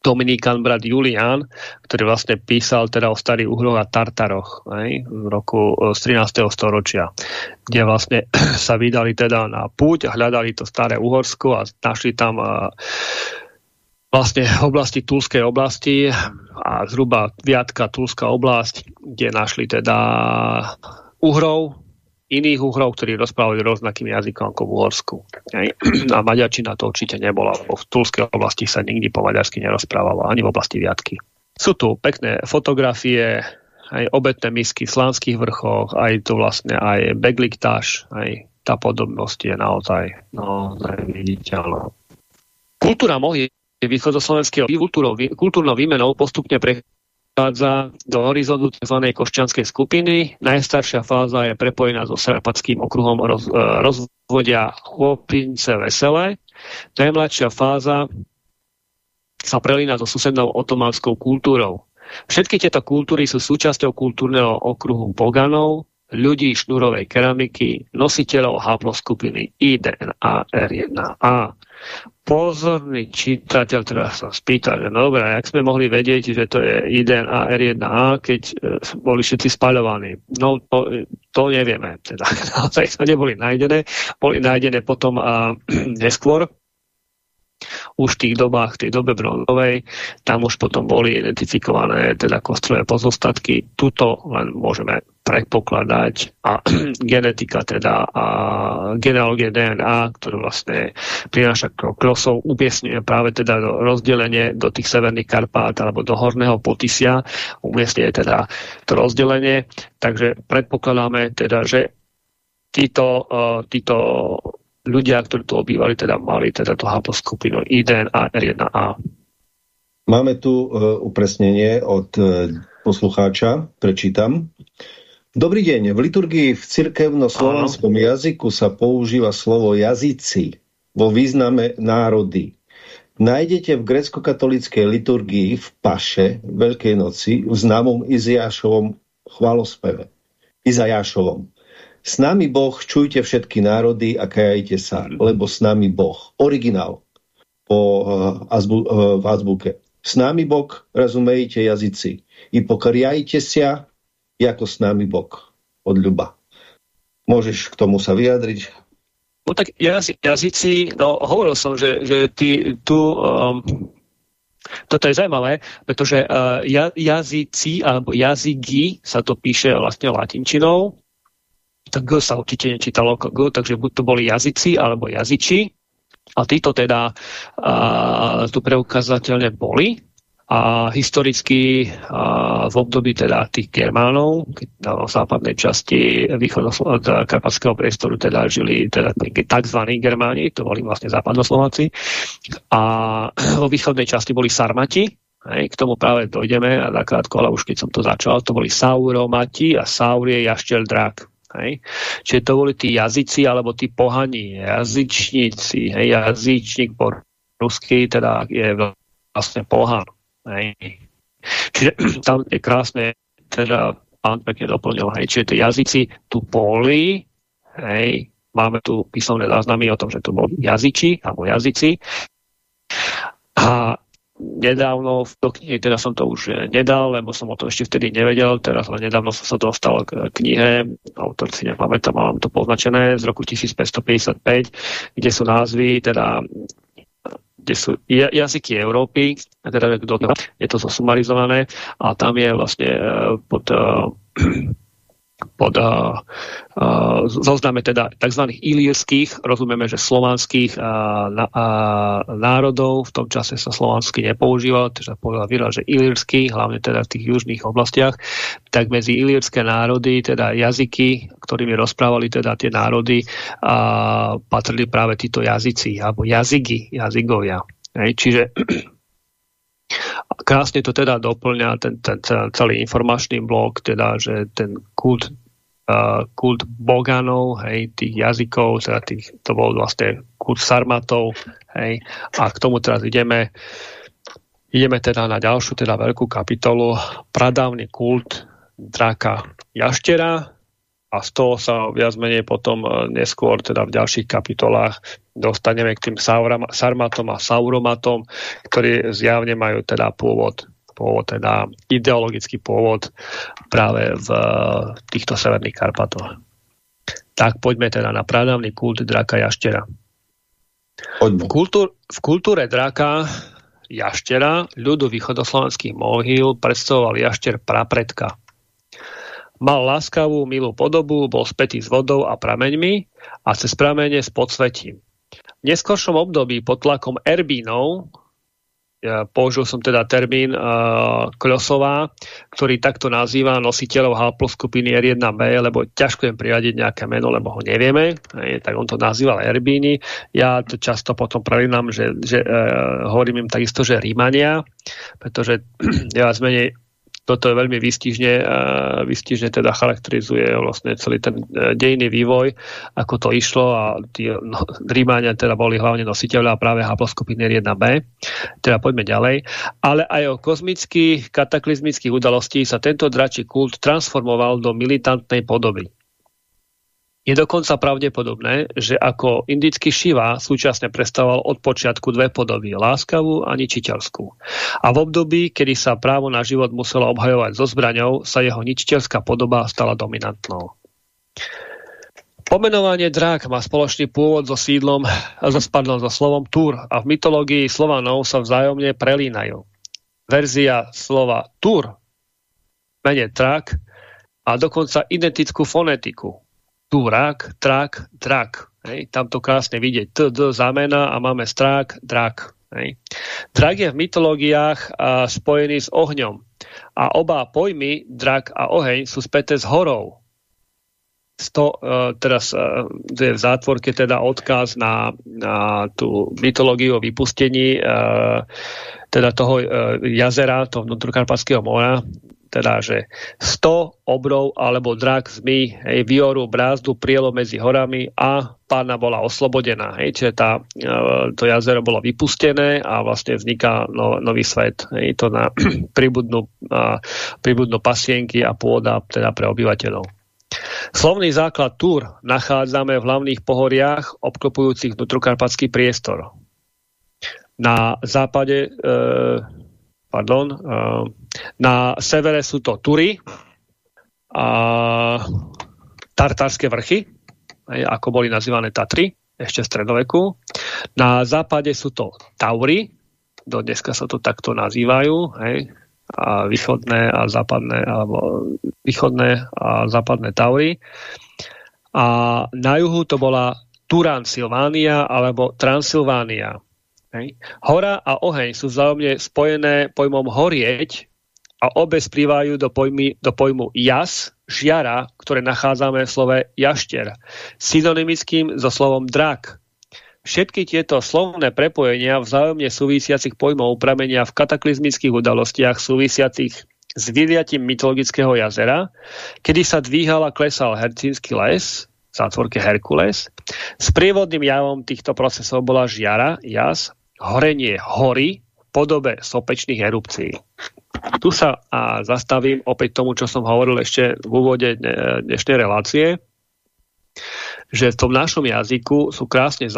Dominikan brat Julian, ktorý vlastne písal teda o starých uhroch a Tartaroch aj, v roku e, z 13. storočia, kde vlastne sa vydali teda na púť hľadali to staré Uhorsko a našli tam a, e, vlastne oblasti Tulskej oblasti a zhruba viatka Tulská oblasť, kde našli teda Uhrov, iných uhrov, ktorí rozprávali rovnakým jazykom ako v Uhorsku. A maďarčina to určite nebola, lebo v Tulskej oblasti sa nikdy po maďarsky nerozprávalo, ani v oblasti Viatky. Sú tu pekné fotografie, aj obetné misky v slánskych vrchoch, aj tu vlastne aj Begliktáš, aj tá podobnosť je naozaj, naozaj viditeľná. Kultúra mohy východoslovenského kultúrnou výmenou postupne prechádza do horizontu tzv. košťanskej skupiny. Najstaršia fáza je prepojená so Srapackým okruhom roz, e, rozvodia Chłopince Veselé. Najmladšia fáza sa prelína so susednou otománskou kultúrou. Všetky tieto kultúry sú súčasťou kultúrneho okruhu Boganov, ľudí šnúrovej keramiky, nositeľov haploskupiny IDNA R1A. Pozorný čitateľ teraz sa spýta, že dobre, jak sme mohli vedieť, že to je IDNA R1A, keď e, boli všetci spaľovaní. No to, to nevieme. Teda, naozaj to neboli nájdené. Boli nájdené potom a neskôr už v tých dobách, v tej dobe bronzovej, tam už potom boli identifikované teda kostrové pozostatky. Tuto len môžeme predpokladať a genetika teda a genealógie DNA, ktorú vlastne prináša Krosov, umiestňuje práve teda rozdelenie do tých severných Karpát alebo do Horného Potisia, umiestňuje teda to rozdelenie. Takže predpokladáme teda, že títo, uh, títo ľudia, ktorí tu obývali, teda mali teda tú haploskupinu IDN a R1A. Máme tu uh, upresnenie od uh, poslucháča, prečítam. Dobrý deň, v liturgii v cirkevno-slovanskom jazyku sa používa slovo jazyci vo význame národy. Nájdete v grecko-katolíckej liturgii v Paše Veľkej noci v známom Iziášovom chvalospeve. Izajášovom. S nami Boh, čujte všetky národy a kajajte sa, lebo s nami Boh. Originál po, uh, azbu, uh, v azbuke. S nami Boh, rozumejte jazyci. I pokriajte sa, ako s nami Boh. Od ľuba. Môžeš k tomu sa vyjadriť? No tak jazy, jazyci, no hovoril som, že, že ty tu... Um, toto je zaujímavé, pretože uh, jazyci alebo jazyky sa to píše vlastne latinčinou, tak G sa určite nečítalo ako G, takže buď to boli jazyci alebo jazyči. A títo teda a, tu preukazateľne boli. A historicky a, v období teda tých Germánov, keď na západnej časti východno-karpatského priestoru teda žili teda tzv. Germáni, to boli vlastne západnoslováci. A vo východnej časti boli Sarmati, Hej, k tomu práve dojdeme a nakrátko, ale už keď som to začal, to boli Sauromati a Saur je jašteľ drak. Hej. Čiže to boli tí jazyci alebo tí pohani, jazyčníci, hej, jazyčník po rusky teda je vlastne pohan. Hej. Čiže tam je krásne, teda pán pekne doplnil, hej, čiže tí jazyci tu boli, hej, máme tu písomné záznamy o tom, že tu boli jazyči alebo jazyci a nedávno v knihe, teda som to už nedal, lebo som o tom ešte vtedy nevedel, teraz len nedávno som sa dostal k knihe, autor si nepamätám, mám to poznačené, z roku 1555, kde sú názvy, teda kde sú jazyky Európy, teda je to zosumarizované a tam je vlastne eh, pod pod uh, uh, zozname teda tzv. ilírských, rozumieme, že slovanských na, uh, národov, v tom čase sa slovanský nepoužíval, teda povedal výraz, že ilírsky, hlavne teda v tých južných oblastiach, tak medzi ilírske národy, teda jazyky, ktorými rozprávali teda tie národy, uh, patrili práve títo jazyci, alebo jazyky, jazygovia. Hej, čiže Krásne to teda doplňa ten, ten, celý informačný blok, teda, že ten kult, uh, kult boganov, hej, tých jazykov, teda tých, to bol vlastne kult sarmatov, hej, a k tomu teraz ideme, ideme teda na ďalšiu, teda veľkú kapitolu, pradávny kult draka jaštera, a z toho sa viac menej potom e, neskôr teda v ďalších kapitolách dostaneme k tým sarmatom a sauromatom, ktorí zjavne majú teda pôvod, pôvod teda ideologický pôvod práve v e, týchto severných Karpatoch. Tak poďme teda na pradávny kult draka jaštera. V, kultúr, v kultúre draka jaštera ľudu východoslovenských mohyl predstavoval jašter prapredka Mal láskavú, milú podobu, bol spätý s vodou a prameňmi a cez pramene s podsvetím. V neskôršom období pod tlakom Erbínov ja použil som teda termín uh, Kľosová, ktorý takto nazýva nositeľov haploskupiny R1b, lebo ťažko je priradiť nejaké meno, lebo ho nevieme, hej, tak on to nazýval Erbíny. Ja to často potom pravinám, že, že uh, hovorím im takisto, že Rímania, pretože ja menej toto je veľmi výstižne, výstižne teda charakterizuje vlastne celý ten e, dejný vývoj, ako to išlo a tí no, Rímania teda boli hlavne nositeľa práve haploskupiny 1b. Teda poďme ďalej. Ale aj o kozmických kataklizmických udalostí sa tento dračí kult transformoval do militantnej podoby. Je dokonca pravdepodobné, že ako indický Šiva súčasne predstavoval od počiatku dve podoby, láskavú a ničiteľskú. A v období, kedy sa právo na život muselo obhajovať so zbraňou, sa jeho ničiteľská podoba stala dominantnou. Pomenovanie drák má spoločný pôvod so sídlom, pardon, so slovom Túr a v mytológii Slovanov sa vzájomne prelínajú. Verzia slova Túr mene trak a dokonca identickú fonetiku Dúrak, drak, drak. Hej. Tam to krásne vidieť. T, D zamena a máme strák, drak. Hej. Drak je v mytológiách a, spojený s ohňom. A oba pojmy, drak a oheň, sú späté s horou. Sto, uh, teraz uh, je v zátvorke teda odkaz na, na tú mytológiu o vypustení uh, teda toho uh, jazera, toho vnútrokarpatského mora, teda, že 100 obrov alebo drak zmy, hej, brázdu, prielo medzi horami a pána bola oslobodená. Hej, čiže tá, e, to jazero bolo vypustené a vlastne vzniká no, nový svet. Hej, to na pribudnú, pribudnú pasienky a pôda teda pre obyvateľov. Slovný základ Túr nachádzame v hlavných pohoriach obklopujúcich vnútrokarpatský priestor. Na západe e, pardon, na severe sú to Tury a Tartárske vrchy, ako boli nazývané Tatry, ešte v stredoveku. Na západe sú to Taury, do dneska sa to takto nazývajú, hej, a východné a západné, alebo východné a západné Taury. A na juhu to bola Turan-Silvánia alebo Transylvánia. Hej. Hora a oheň sú vzájomne spojené pojmom horieť a obe splývajú do, pojmy, do pojmu jas, žiara, ktoré nachádzame v slove jašter, synonymickým so slovom drak. Všetky tieto slovné prepojenia vzájomne súvisiacich pojmov pramenia v kataklizmických udalostiach súvisiacich s vyliatím mytologického jazera, kedy sa dvíhal a klesal hercínsky les, v zátvorke Herkules. S prievodným javom týchto procesov bola žiara, jas, horenie hory v podobe sopečných erupcií. Tu sa a zastavím opäť tomu, čo som hovoril ešte v úvode dnešnej relácie, že v tom našom jazyku sú krásne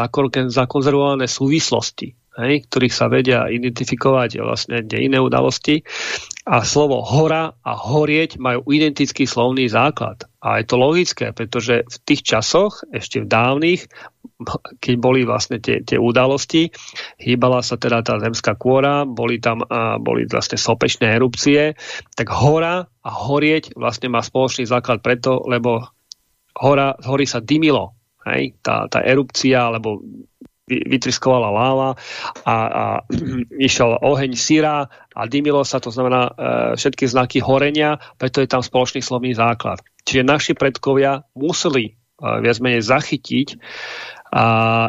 zakonzervované súvislosti, hej, ktorých sa vedia identifikovať vlastne dejinné udalosti a slovo hora a horieť majú identický slovný základ. A je to logické, pretože v tých časoch, ešte v dávnych, keď boli vlastne tie, tie udalosti, hýbala sa teda tá zemská kôra, boli tam a boli vlastne sopečné erupcie, tak hora a horieť vlastne má spoločný základ preto, lebo hora, hory sa dymilo. Hej? Tá, tá erupcia, alebo vytriskovala láva a, a išiel oheň syra a dymilo sa, to znamená e, všetky znaky horenia, preto je tam spoločný slovný základ. Čiže naši predkovia museli e, viac menej zachytiť a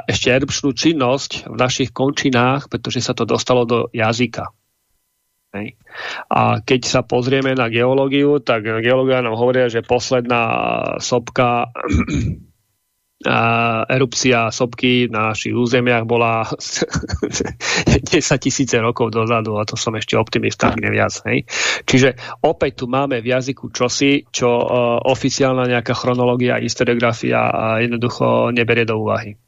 ešte erupčnú činnosť v našich končinách, pretože sa to dostalo do jazyka. A keď sa pozrieme na geológiu, tak geológia nám hovoria, že posledná sopka a erupcia sopky na našich územiach bola 10 tisíce rokov dozadu a to som ešte optimista, ak neviac. Hej. Čiže opäť tu máme v jazyku čosi, čo uh, oficiálna nejaká chronológia, historiografia uh, jednoducho neberie do úvahy.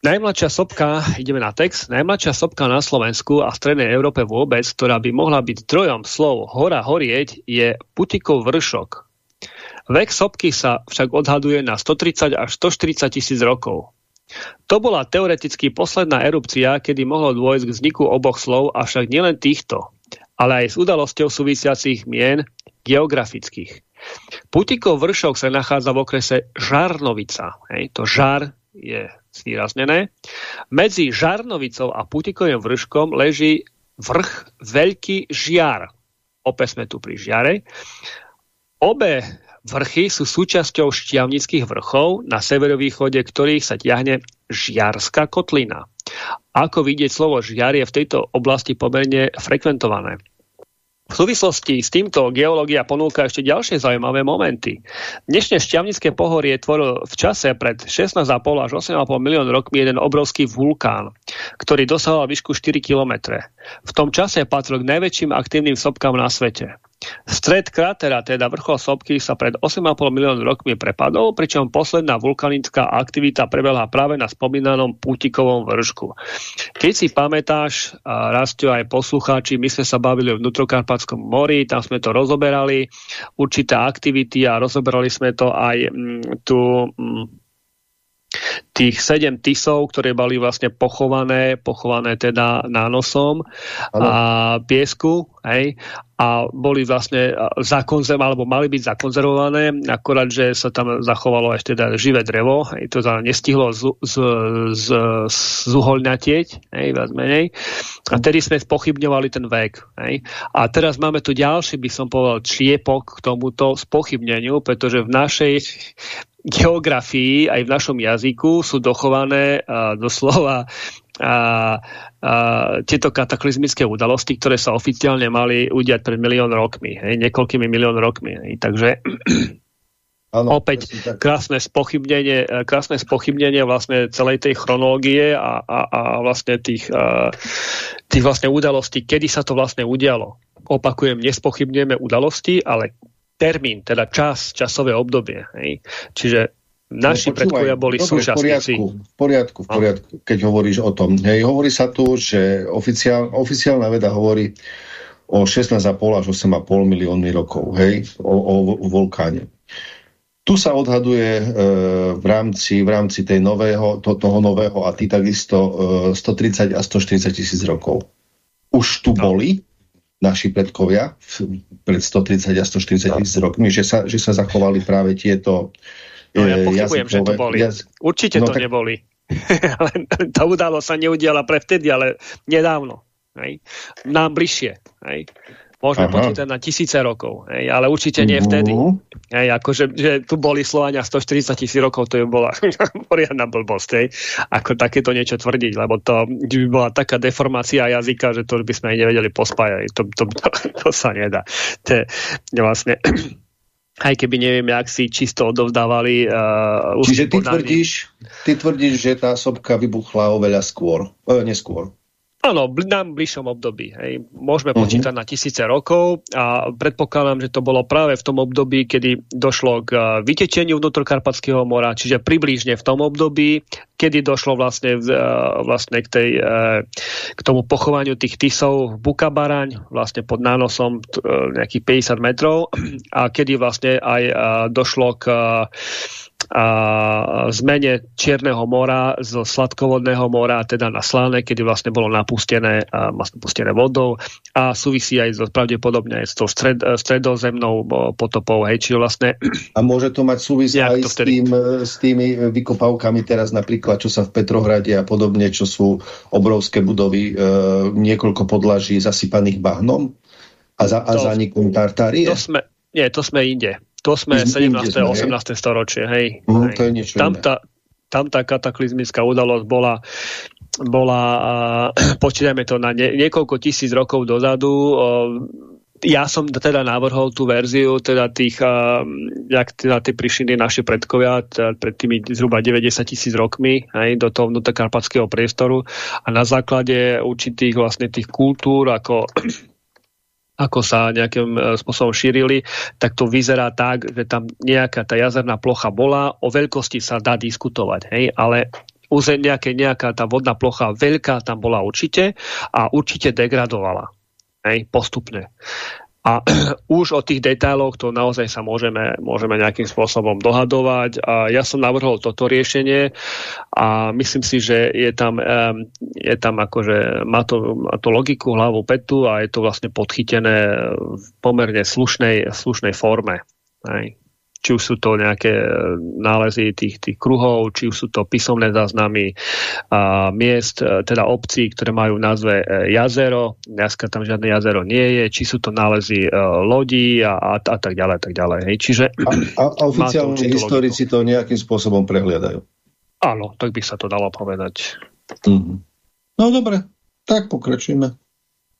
Najmladšia sopka, ideme na text, najmladšia sopka na Slovensku a v strednej Európe vôbec, ktorá by mohla byť trojom slov hora horieť, je Putikov vršok, Vek sopky sa však odhaduje na 130 až 140 tisíc rokov. To bola teoreticky posledná erupcia, kedy mohlo dôjsť k vzniku oboch slov, avšak nielen týchto, ale aj s udalosťou súvisiacich mien geografických. Putikov vršok sa nachádza v okrese Žarnovica. Hej, to žar je zvýraznené. Medzi Žarnovicou a Putikovým vrškom leží vrch Veľký žiar. Opäť sme tu pri žiare. Obe vrchy sú súčasťou šťavnických vrchov, na severovýchode ktorých sa ťahne žiarská kotlina. Ako vidieť, slovo žiar je v tejto oblasti pomerne frekventované. V súvislosti s týmto geológia ponúka ešte ďalšie zaujímavé momenty. Dnešné šťavnické pohorie tvoril v čase pred 16,5 až 8,5 milión rokmi jeden obrovský vulkán, ktorý dosahoval výšku 4 km. V tom čase patril k najväčším aktívnym sopkám na svete. Stred krátera, teda vrchol sopky, sa pred 8,5 milión rokmi prepadol, pričom posledná vulkanická aktivita prebehla práve na spomínanom Pútikovom vršku. Keď si pamätáš, Rastio aj poslucháči, my sme sa bavili o vnútrokarpatskom mori, tam sme to rozoberali, určité aktivity a rozoberali sme to aj mm, tu mm, tých sedem tisov, ktoré boli vlastne pochované, pochované teda nánosom ano. a piesku, hej, a boli vlastne zakonzervované, alebo mali byť zakonzervované, akorát, že sa tam zachovalo ešte teda živé drevo, hej, to sa nestihlo z, z, z, zuholňatieť, viac menej. A tedy sme spochybňovali ten vek. Hej. A teraz máme tu ďalší, by som povedal, čiepok k tomuto spochybneniu, pretože v našej geografii aj v našom jazyku sú dochované doslova tieto kataklizmické udalosti, ktoré sa oficiálne mali udiať pred milión rokmi, hej, niekoľkými milión rokmi. Hej. Takže ano, opäť krásne spochybnenie, krásne spochybnenie vlastne celej tej chronológie a, a, a vlastne tých, a, tých vlastne udalostí, kedy sa to vlastne udialo. Opakujem, nespochybňujeme udalosti, ale termín, teda čas, časové obdobie. Hej. Čiže naši no, predkovia boli dobre, súčasníci. V poriadku, v poriadku, v poriadku, keď hovoríš o tom. Hej, hovorí sa tu, že oficiál, oficiálna veda hovorí o 16,5 až 8,5 miliónmi rokov, hej, o, o, o vulkáne. Tu sa odhaduje e, v, rámci, v rámci tej nového, to, toho nového a ty takisto e, 130 a 140 tisíc rokov. Už tu no. boli, naši predkovia pred 130 a 140 tisíc rokmi, že sa, že sa zachovali práve tieto No ja pochybujem, jazykové, že to boli. Jaz... Určite no, to tak... neboli. tá udalo sa neudiala pre vtedy, ale nedávno. Hej. Nám bližšie. Hej. Môžeme Aha. počítať na tisíce rokov, hej, ale určite nie vtedy. Uh-huh. Hej, akože, že tu boli Slovania 140 tisíc rokov, to je bola poriadna blbosť, hej, ako takéto niečo tvrdiť, lebo to by bola taká deformácia jazyka, že to by sme aj nevedeli pospájať. To, to, to, to sa nedá. To je vlastne aj keby nevieme, ak si čisto odovzdávali. Uh, Čiže ty tvrdíš, ty tvrdíš, že tá sopka vybuchla oveľa skôr, uh, neskôr. Áno, na bližšom období. Hej. Môžeme uh-huh. počítať na tisíce rokov a predpokladám, že to bolo práve v tom období, kedy došlo k uh, vytečeniu vnútrokarpatského mora, čiže približne v tom období, kedy došlo vlastne, uh, vlastne k, tej, uh, k tomu pochovaniu tých tisov v Bukabaraň, vlastne pod nánosom nejakých 50 metrov a kedy vlastne aj došlo k a zmene Čierneho mora zo sladkovodného mora teda na slané, kedy vlastne bolo napustené, a vlastne pustené vodou a súvisí aj so, pravdepodobne aj s tou stred, stredozemnou potopou. Hej, čiže vlastne... A môže to mať súvisť aj s, tým, s tými vykopávkami teraz napríklad, čo sa v Petrohrade a podobne, čo sú obrovské budovy, e, niekoľko podlaží zasypaných bahnom a, za, a zanikom Tartárie? To sme, nie, to sme inde. To sme 17. a 18. storočie, hej. Mm, hej. To je niečo tam, tá, tam tá kataklizmická udalosť bola bola, uh, počítame to na nie, niekoľko tisíc rokov dozadu, ja som teda navrhol tú verziu teda tých, uh, jak teda tie prišli naši predkovia teda pred tými zhruba 90 tisíc rokmi aj, do toho vnútrokarpatského priestoru a na základe určitých vlastne tých kultúr ako ako sa nejakým e, spôsobom šírili, tak to vyzerá tak, že tam nejaká tá jazerná plocha bola, o veľkosti sa dá diskutovať, hej, ale nejaké, nejaká tá vodná plocha veľká tam bola určite a určite degradovala hej, postupne. A už o tých detailoch to naozaj sa môžeme, môžeme nejakým spôsobom dohadovať. A ja som navrhol toto riešenie a myslím si, že je tam, je tam akože, má to, má to logiku, hlavu, petu a je to vlastne podchytené v pomerne slušnej, slušnej forme. Hej. Či už sú to nejaké e, nálezy tých, tých kruhov, či už sú to písomné záznamy a miest, e, teda obcí, ktoré majú v názve e, jazero, dneska tam žiadne jazero nie je, či sú to nálezy lodí a, a, a tak ďalej, a tak ďalej. Hej. Čiže, a, a, oficiálni historici logiku. to nejakým spôsobom prehliadajú. Áno, tak by sa to dalo povedať. Mm. No dobre, tak pokračujeme.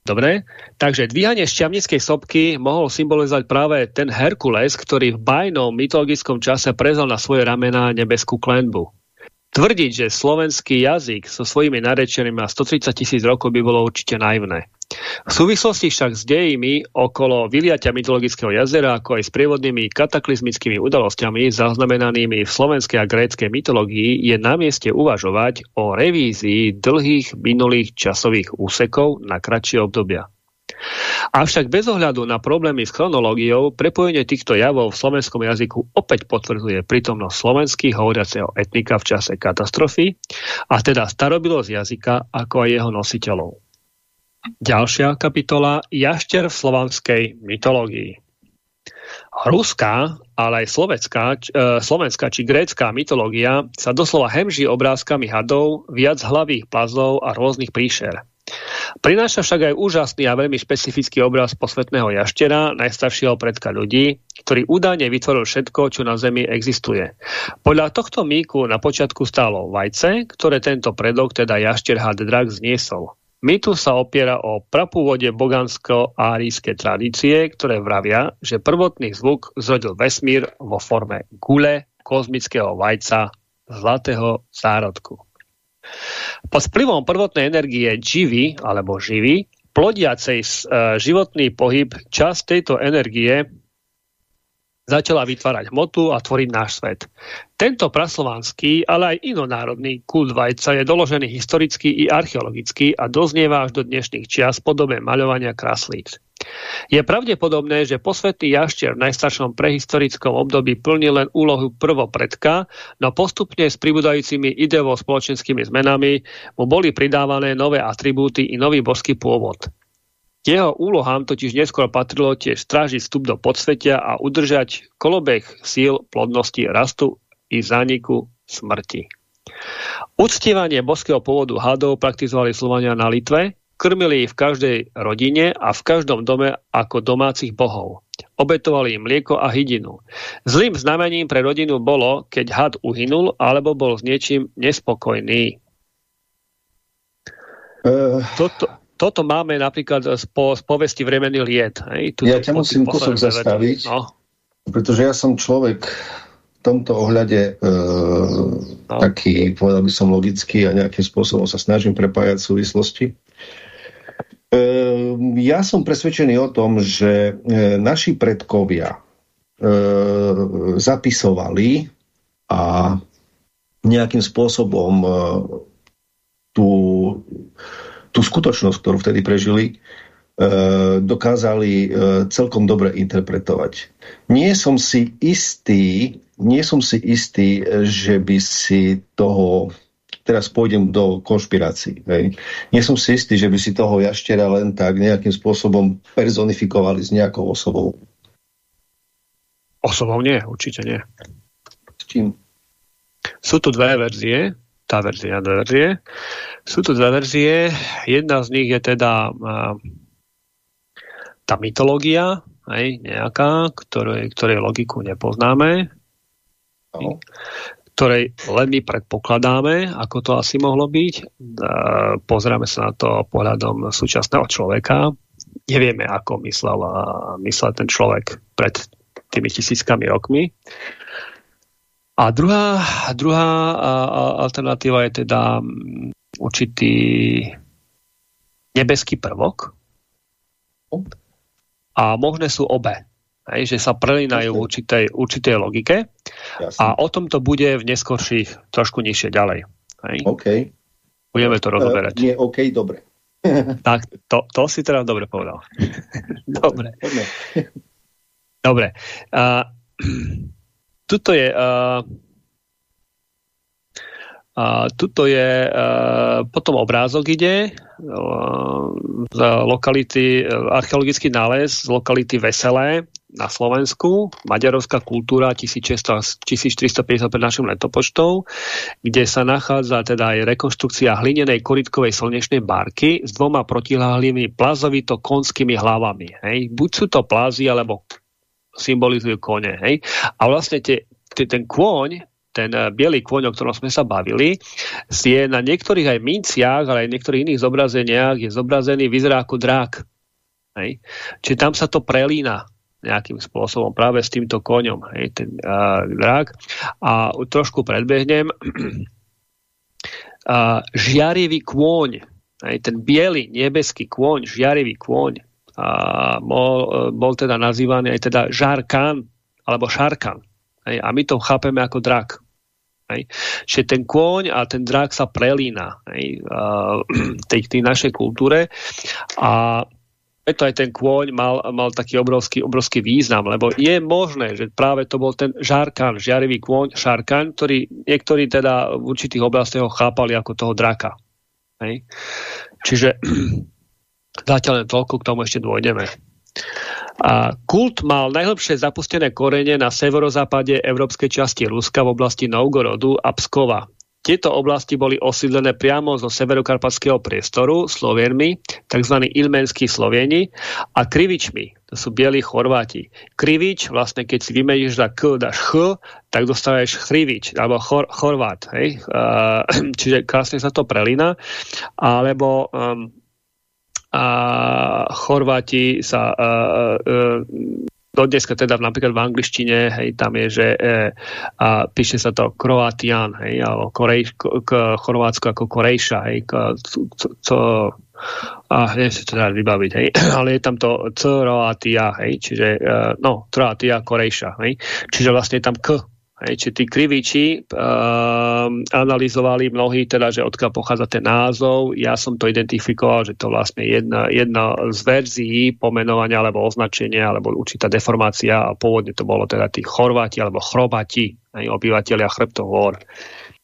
Dobre, takže dvíhanie šťavnickej sopky mohol symbolizovať práve ten Herkules, ktorý v bajnom mytologickom čase prezal na svoje ramená nebeskú klenbu. Tvrdiť, že slovenský jazyk so svojimi narečenými a 130 tisíc rokov by bolo určite naivné. V súvislosti však s dejimi okolo vyliatia mytologického jazera, ako aj s prievodnými kataklizmickými udalosťami zaznamenanými v slovenskej a gréckej mytológii, je na mieste uvažovať o revízii dlhých minulých časových úsekov na kratšie obdobia. Avšak bez ohľadu na problémy s chronológiou, prepojenie týchto javov v slovenskom jazyku opäť potvrdzuje prítomnosť slovenských hovoriaceho etnika v čase katastrofy, a teda starobilosť jazyka ako aj jeho nositeľov. Ďalšia kapitola Jašter v slovanskej mytológii. Ruská, ale aj slovenská, e, slovenská či grécká mytológia sa doslova hemží obrázkami hadov, viac hlavých plazov a rôznych príšer. Prináša však aj úžasný a veľmi špecifický obraz posvetného jaštera, najstaršieho predka ľudí, ktorý údajne vytvoril všetko, čo na Zemi existuje. Podľa tohto mýku na počiatku stálo vajce, ktoré tento predok, teda jašter had drak, zniesol. Mýtus sa opiera o prapôvode bogansko-árijské tradície, ktoré vravia, že prvotný zvuk zrodil vesmír vo forme gule kozmického vajca zlatého zárodku. Pod vplyvom prvotnej energie živy alebo živy, plodiacej e, životný pohyb, časť tejto energie začala vytvárať hmotu a tvoriť náš svet. Tento praslovanský, ale aj inonárodný kult vajca je doložený historicky i archeologicky a doznieva až do dnešných čias podobe maľovania kraslíc. Je pravdepodobné, že posvetný jašter v najstaršom prehistorickom období plnil len úlohu prvopredka, no postupne s pribúdajúcimi ideovo-spoločenskými zmenami mu boli pridávané nové atribúty i nový božský pôvod. Jeho úlohám totiž neskôr patrilo tiež strážiť vstup do podsvetia a udržať kolobeh síl plodnosti rastu i zániku smrti. Uctievanie boského pôvodu hadov praktizovali Slovania na Litve, krmili ich v každej rodine a v každom dome ako domácich bohov. Obetovali im mlieko a hydinu. Zlým znamením pre rodinu bolo, keď had uhynul alebo bol s niečím nespokojný. Uh... Toto, toto máme napríklad z, po, z povesti Vremený liet. Hej? ja ťa musím kúsok zastaviť, no. pretože ja som človek v tomto ohľade e, no. taký, povedal by som, logický a nejakým spôsobom sa snažím prepájať súvislosti. Ehm, ja som presvedčený o tom, že e, naši predkovia e, zapisovali a nejakým spôsobom e, tú skutočnosť, ktorú vtedy prežili, dokázali celkom dobre interpretovať. Nie som si istý, nie som si istý, že by si toho teraz pôjdem do konšpirácií. Hej. Nie som si istý, že by si toho jaštera len tak nejakým spôsobom personifikovali s nejakou osobou. Osobou nie, určite nie. S čím? Sú tu dve verzie, tá verzia, dve verzie. Sú tu dve verzie, jedna z nich je teda uh, tá mytológia, hej, nejaká, ktorej, ktorej logiku nepoznáme. No ktorej len my predpokladáme, ako to asi mohlo byť. Pozrieme sa na to pohľadom súčasného človeka. Nevieme, ako myslel, myslel ten človek pred tými tisíckami rokmi. A druhá, druhá alternatíva je teda určitý nebeský prvok. A možné sú obe. Hej, že sa prelínajú v určitej, určitej logike Jasne. a o tom to bude v neskorších trošku nižšie ďalej. Hej. OK. Budeme to rozoberať. Uh, nie, OK, dobre. tak, to, to si teraz dobre povedal. dobre. dobre. Uh, tuto je uh, a tuto je, uh, potom obrázok ide uh, z lokality, archeologický nález z lokality Veselé na Slovensku, maďarovská kultúra 1450 pred našim letopočtou, kde sa nachádza teda aj rekonštrukcia hlinenej koritkovej slnečnej barky s dvoma protiláhlými plazovito konskými hlavami. Hej. Buď sú to plazy, alebo symbolizujú kone. Hej. A vlastne tie, tie, ten kôň ten eh, biely kôň, o ktorom sme sa bavili, je na niektorých aj minciach, ale aj niektorých iných zobrazeniach je zobrazený, vyzerá ako drák. Hej. Čiže tam sa to prelína nejakým spôsobom práve s týmto koňom, hej, ten uh, drák. A trošku predbehnem. uh, žiarivý kôň, hej, ten biely nebeský kôň, žiarivý kôň, uh, bol, bol teda nazývaný aj teda žarkán, alebo šarkan. Hej, a my to chápeme ako drak. Hej. Čiže ten kôň a ten drak sa prelína hej, uh, tej, tej našej kultúre a preto aj ten kôň mal, mal taký obrovský, obrovský význam, lebo je možné, že práve to bol ten žarkan, žiarivý kôň, šarkan, ktorý niektorí teda v určitých oblastiach chápali ako toho draka. Hej. Čiže zatiaľ len toľko, k tomu ešte dôjdeme. A kult mal najhlbšie zapustené korene na severozápade európskej časti Ruska v oblasti Novgorodu a Pskova. Tieto oblasti boli osídlené priamo zo severokarpatského priestoru Slovenmi, tzv. ilmenskí Slovieni, a krivičmi, to sú bieli Chorváti. Krivič, vlastne keď si vymeníš za k, dáš ch, tak dostávaš chrivič, alebo chor, Chorvát. Hej? Čiže krásne sa to prelína. Alebo um, a Chorváti sa uh, uh, do dneska teda napríklad v angličtine, hej, tam je, že e, a píše sa to Kroatian, hej, alebo Korej, k Chorvátsko ako Korejša, hej, k, co, a neviem si to teda vybaviť, hej, ale je tam to Croatia, hej, čiže, e, no, Croatia, Korejša, hej, čiže vlastne je tam K, Hej, či tí kriviči uh, analyzovali mnohí, teda, že odkiaľ pochádza ten názov. Ja som to identifikoval, že to vlastne jedna, jedna z verzií pomenovania alebo označenia alebo určitá deformácia a pôvodne to bolo teda tí Chorváti alebo Chrobati, hej, obyvateľia chrbtov.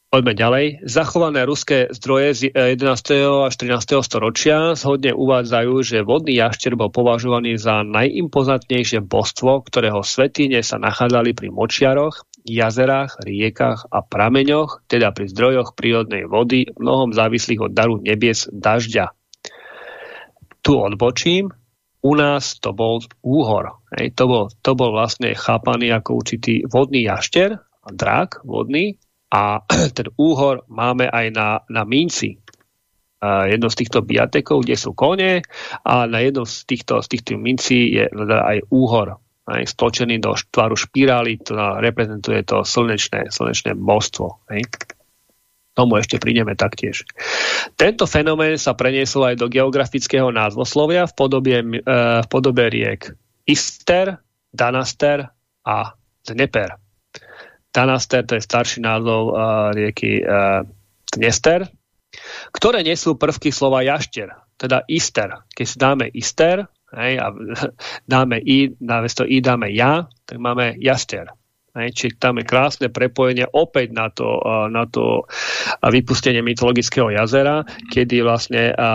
Poďme ďalej. Zachované ruské zdroje z 11. až 13. storočia zhodne uvádzajú, že vodný jašter bol považovaný za najimpozantnejšie božstvo, ktorého svetine sa nachádzali pri močiaroch jazerách, riekach a prameňoch, teda pri zdrojoch prírodnej vody, mnohom závislých od daru nebies dažďa. Tu odbočím, u nás to bol úhor. Hej, to, bol, to bol vlastne chápaný ako určitý vodný jašter, drak vodný, a ten úhor máme aj na, na minci. Uh, jedno z týchto biatekov, kde sú kone a na jednom z týchto, z týchto mincí je teda aj úhor aj, stočený do tvaru špirály, to reprezentuje to slnečné, slnečné božstvo. Hej. Tomu ešte prídeme taktiež. Tento fenomén sa preniesol aj do geografického názvoslovia v podobe, e, v podobe riek Ister, Danaster a Dneper. Danaster to je starší názov uh, rieky uh, Dnester, ktoré nesú prvky slova jašter, teda Ister. Keď si dáme Ister, hej, a dáme i, to i dáme ja, tak máme jaster. Hej, čiže tam je krásne prepojenie opäť na to, na to vypustenie mytologického jazera, kedy vlastne a, a,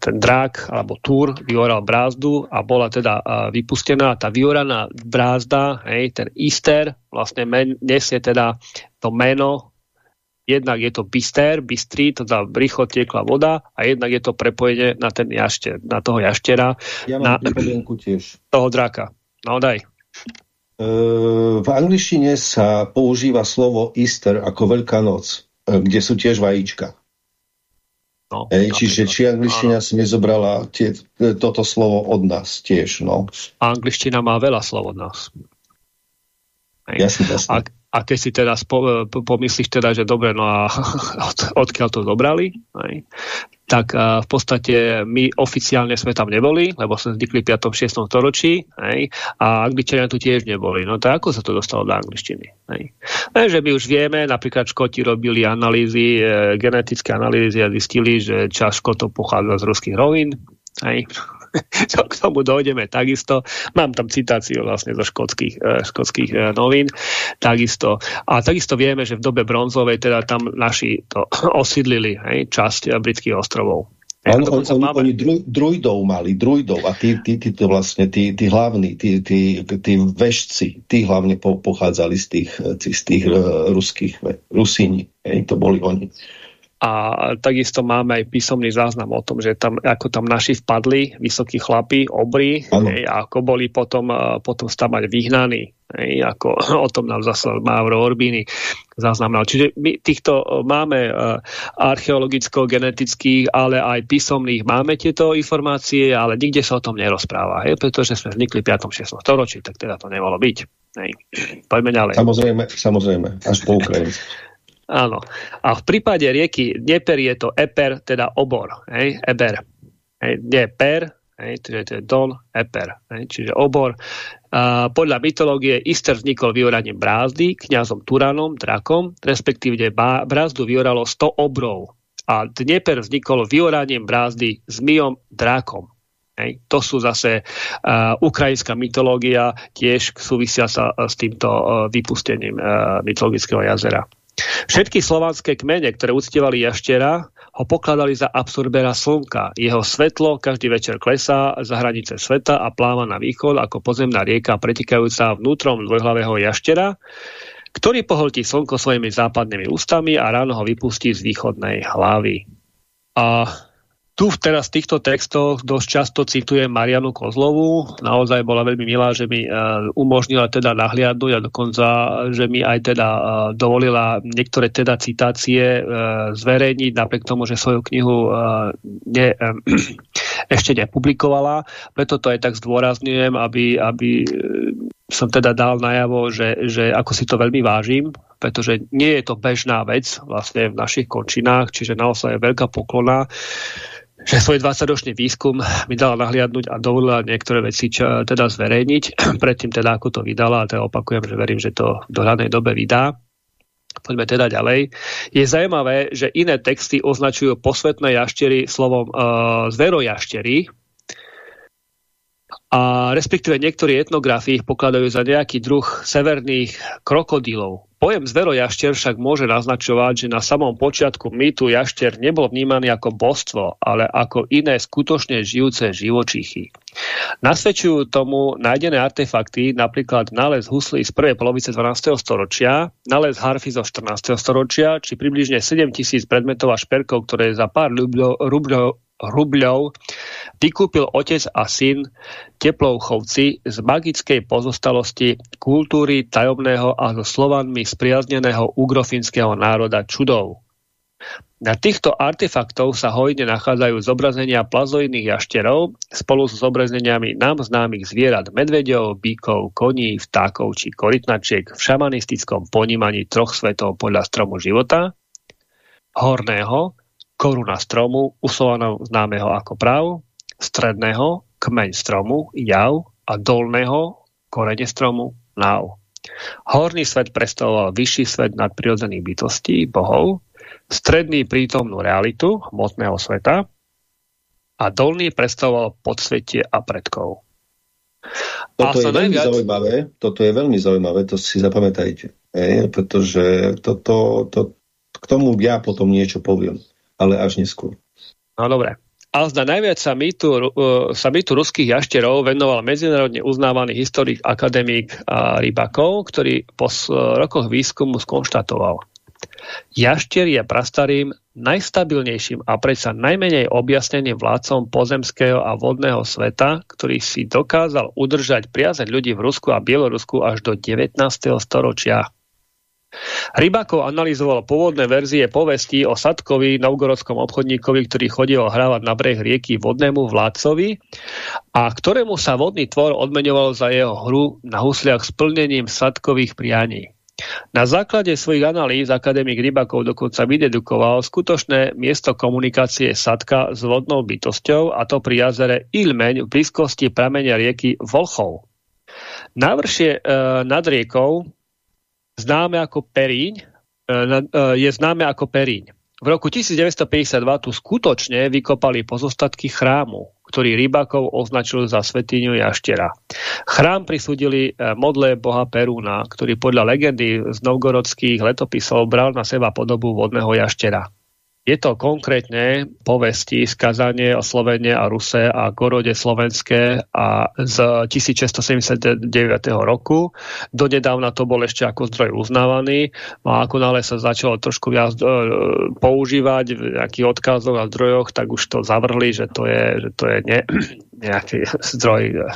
ten drak alebo túr vyoral brázdu a bola teda vypustená tá vyoraná brázda, hej, ten Easter vlastne men, nesie teda to meno jednak je to byster, bystrý, teda rýchlo tiekla voda a jednak je to prepojenie na ten jašter, na toho jaštera. Ja mám na tiež. Toho draka. No daj. E, v angličtine sa používa slovo Easter ako Veľká noc, e, kde sú tiež vajíčka. No, Ej, čiže či angličtina áno. si nezobrala tie, toto slovo od nás tiež. No. Angličtina má veľa slov od nás. Jasne, jasne. Ak, a keď si teda spo, pomyslíš teda, že dobre, no a od, odkiaľ to zobrali, aj, tak a v podstate my oficiálne sme tam neboli, lebo sme vznikli v 5. 6. storočí aj, a Angličania tu tiež neboli. No tak ako sa to dostalo do angličtiny? Aj. že my už vieme, napríklad Škoti robili analýzy, e, genetické analýzy a zistili, že čas Škotov pochádza z ruských rovín, aj, k tomu dojdeme takisto. Mám tam citáciu vlastne zo škótskych, eh, škótskych eh, novín. Takisto. A takisto vieme, že v dobe bronzovej teda tam naši to osídlili hej, časť eh, britských ostrovov. On, on, on, máme... Oni druj, druidov mali, druidov a tí, tí, tí to vlastne, tí, tí hlavní, tí, tí, tí vešci, tí hlavne po, pochádzali z tých, z tých uh, ruských, Rusíni, hej, to boli oni. A takisto máme aj písomný záznam o tom, že tam, ako tam naši vpadli, vysokí chlapi, obry, hej, a ako boli potom, e, potom stamať vyhnaní. Hej, ako o tom nám zaslal Mauro Orbíny zaznamenal. Čiže my týchto e, máme e, archeologicko-genetických, ale aj písomných máme tieto informácie, ale nikde sa o tom nerozpráva, hej, pretože sme vznikli v 5. 6. storočí, tak teda to nemalo byť. Hej. Poďme ďalej. Samozrejme, samozrejme, až po Ukrajine. Áno. A v prípade rieky Dnieper je to Eper, teda obor. Hej? Eber. Hej? Dnieper, hej? to je Don, Eper. Hej? Čiže obor. A podľa mytológie Ister vznikol vyoraním brázdy, kňazom Turanom, drakom, respektíve brázdu vyoralo 100 obrov. A Dnieper vznikol vyoraním brázdy zmijom, drakom. Hej. To sú zase uh, ukrajinská mytológia, tiež súvisia sa s týmto uh, vypustením uh, mytologického jazera. Všetky slovanské kmene, ktoré uctievali jaštera, ho pokladali za absorbera slnka. Jeho svetlo každý večer klesá za hranice sveta a pláva na východ ako pozemná rieka pretikajúca vnútrom dvojhlavého jaštera, ktorý pohltí slnko svojimi západnými ústami a ráno ho vypustí z východnej hlavy. A tu teraz týchto textoch dosť často citujem Marianu Kozlovú. Naozaj bola veľmi milá, že mi uh, umožnila teda nahliadnúť a dokonca, že mi aj teda uh, dovolila niektoré teda citácie uh, zverejniť, napriek tomu, že svoju knihu ne, ešte nepublikovala. Preto to aj tak zdôrazňujem, aby, aby som teda dal najavo, že, že ako si to veľmi vážim, pretože nie je to bežná vec vlastne v našich končinách, čiže naozaj je veľká poklona že svoj 20-ročný výskum mi dala nahliadnúť a dovolila niektoré veci čo, teda zverejniť, predtým teda ako to vydala, a teda opakujem, že verím, že to v dohľadnej dobe vydá. Poďme teda ďalej. Je zaujímavé, že iné texty označujú posvetné jaštery slovom uh, zverojaštery, a respektíve niektorí etnografi ich pokladajú za nejaký druh severných krokodílov. Pojem zverojašter však môže naznačovať, že na samom počiatku mýtu jašter nebol vnímaný ako božstvo, ale ako iné skutočne žijúce živočíchy. Nasvedčujú tomu nájdené artefakty, napríklad nález huslí z prvej polovice 12. storočia, nález harfy zo 14. storočia, či približne 7000 predmetov a šperkov, ktoré za pár rubľov, rubľov vykúpil otec a syn Teplovchovci z magickej pozostalosti kultúry tajomného a so Slovanmi spriazneného ugrofinského národa čudov. Na týchto artefaktov sa hojne nachádzajú zobrazenia plazoidných jašterov spolu s zobrazeniami nám známych zvierat medveďov, bíkov, koní, vtákov či korytnačiek v šamanistickom ponímaní troch svetov podľa stromu života, horného, koruna stromu, uslovaného známeho ako prav, stredného, kmeň stromu, jav a dolného, korene stromu, náv. Horný svet predstavoval vyšší svet nadprirodzených bytostí, bohov, stredný prítomnú realitu hmotného sveta a dolný predstavoval podsvetie a predkov. Toto a je veľmi najviac... zaujímavé, toto je veľmi zaujímavé, to si zapamätajte, e, pretože toto, to, k tomu ja potom niečo poviem ale až neskôr. No dobre. Ale zda najviac sa mýtu, uh, sa mýtu ruských jašterov venoval medzinárodne uznávaný historik akademik Rybakov, ktorý po rokoch výskumu skonštatoval. Jaštier je prastarým, najstabilnejším a predsa najmenej objasneným vládcom pozemského a vodného sveta, ktorý si dokázal udržať priazeň ľudí v Rusku a Bielorusku až do 19. storočia. Rybakov analyzoval pôvodné verzie povestí o Sadkovi, novgorodskom obchodníkovi, ktorý chodil hrávať na breh rieky vodnému vládcovi a ktorému sa vodný tvor odmenoval za jeho hru na husliach s plnením Sadkových prianí. Na základe svojich analýz akademik Rybakov dokonca vydedukoval skutočné miesto komunikácie Sadka s vodnou bytosťou a to pri jazere Ilmeň v blízkosti pramenia rieky Volchov. Návršie e, nad riekou známe ako Períň, e, e, je známe ako Períň. V roku 1952 tu skutočne vykopali pozostatky chrámu, ktorý rybakov označil za svetiňu jaštera. Chrám prisúdili e, modle boha Perúna, ktorý podľa legendy z novgorodských letopisov bral na seba podobu vodného jaštera. Je to konkrétne povesti skazanie o Slovene a Ruse a Gorode slovenské a z 1679 roku. Donedávna to bol ešte ako zdroj uznávaný a ako nále sa začalo trošku viac e, používať v nejakých odkazoch a zdrojoch, tak už to zavrhli, že to je, že to je ne, nejaký zdroj, e,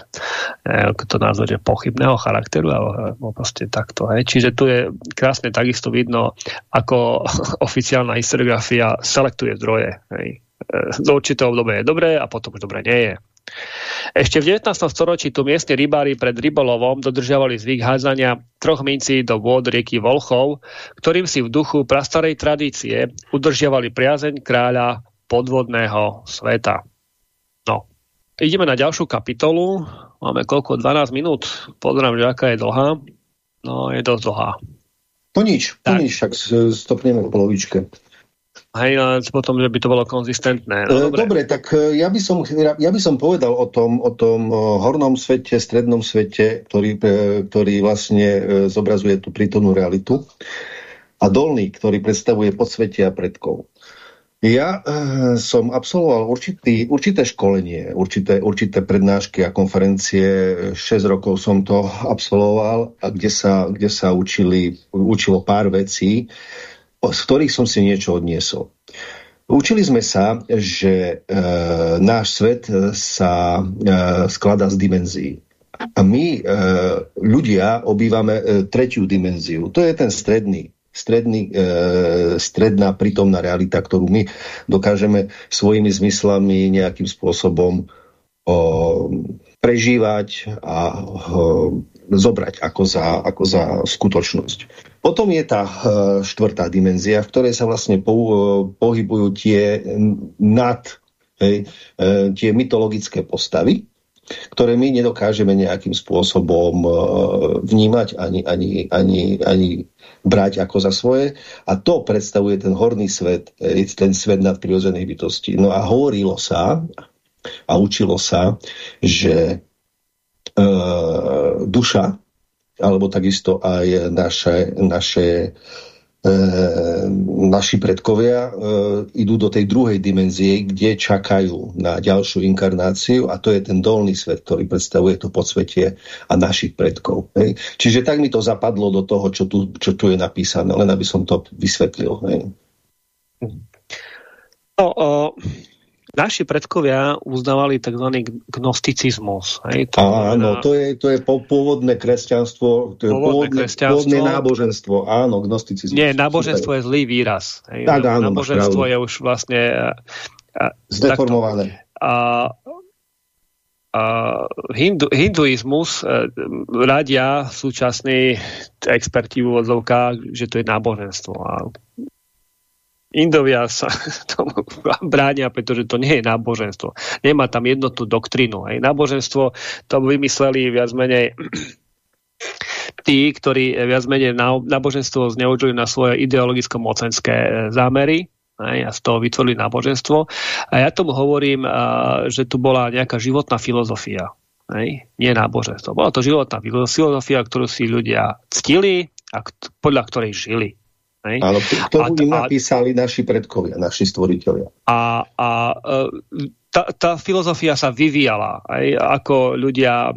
ako to nazvať, pochybného charakteru, alebo proste takto. Hej. Čiže tu je krásne takisto vidno, ako oficiálna historiografia selektuje zdroje. Hej. Z určitého obdobia je dobré a potom už dobré nie je. Ešte v 19. storočí tu miestni rybári pred rybolovom dodržiavali zvyk hádzania troch mincí do vôd rieky Volchov, ktorým si v duchu prastarej tradície udržiavali priazeň kráľa podvodného sveta. Ideme na ďalšiu kapitolu. Máme koľko? 12 minút. Pozrám, že aká je dlhá. No, je dosť dlhá. To nič, to nič, však stopneme v polovičke. Hej, ale potom, že by to bolo konzistentné. No, dobre. dobre, tak e, ja by, som, ja by som povedal o tom, o tom hornom svete, strednom svete, ktorý, e, ktorý vlastne e, zobrazuje tú prítomnú realitu a dolný, ktorý predstavuje podsvetia predkov. Ja e, som absolvoval určitý, určité školenie, určité, určité prednášky a konferencie. 6 rokov som to absolvoval, a kde sa, kde sa učili, učilo pár vecí, z ktorých som si niečo odniesol. Učili sme sa, že e, náš svet sa e, skladá z dimenzií. A my, e, ľudia, obývame e, tretiu dimenziu. To je ten stredný stredný, e, stredná prítomná realita, ktorú my dokážeme svojimi zmyslami nejakým spôsobom o, prežívať a o, zobrať ako za, ako za skutočnosť. Potom je tá e, štvrtá dimenzia, v ktorej sa vlastne po, e, pohybujú tie nad, hej, e, tie mytologické postavy, ktoré my nedokážeme nejakým spôsobom e, vnímať ani, ani, ani, ani brať ako za svoje. A to predstavuje ten horný svet, e, ten svet nad prirodzenej bytosti. No a hovorilo sa a učilo sa, že e, duša, alebo takisto aj naše, naše naši predkovia e, idú do tej druhej dimenzie, kde čakajú na ďalšiu inkarnáciu a to je ten dolný svet, ktorý predstavuje to podsvetie a našich predkov. Hej. Čiže tak mi to zapadlo do toho, čo tu, čo tu je napísané, len aby som to vysvetlil. Hej. No, uh naši predkovia uznávali tzv. gnosticizmus. Hej? To áno, to je, to je pôvodné kresťanstvo, to je pôvodné, pôvodné, kresťanstvo. pôvodné náboženstvo, áno, gnosticizmus. Nie, náboženstvo je zlý výraz. Hej? Tak, áno, náboženstvo je už vlastne... Zdeformované. A, a hindu, hinduizmus e, radia súčasní experti v úvodzovkách, že to je náboženstvo. A Indovia sa tomu bránia, pretože to nie je náboženstvo. Nemá tam jednotnú doktrínu. Aj náboženstvo to vymysleli viac menej tí, ktorí viac menej náboženstvo zneužili na svoje ideologicko-mocenské e, zámery, a z toho vytvorili náboženstvo. A ja tomu hovorím, že tu bola nejaká životná filozofia. Aj, nie náboženstvo. Bola to životná filozofia, ktorú si ľudia ctili a podľa ktorej žili. Hej? Áno, to im napísali naši predkovia, naši stvoriteľia. A, a e, tá, tá filozofia sa vyvíjala. Aj ako ľudia,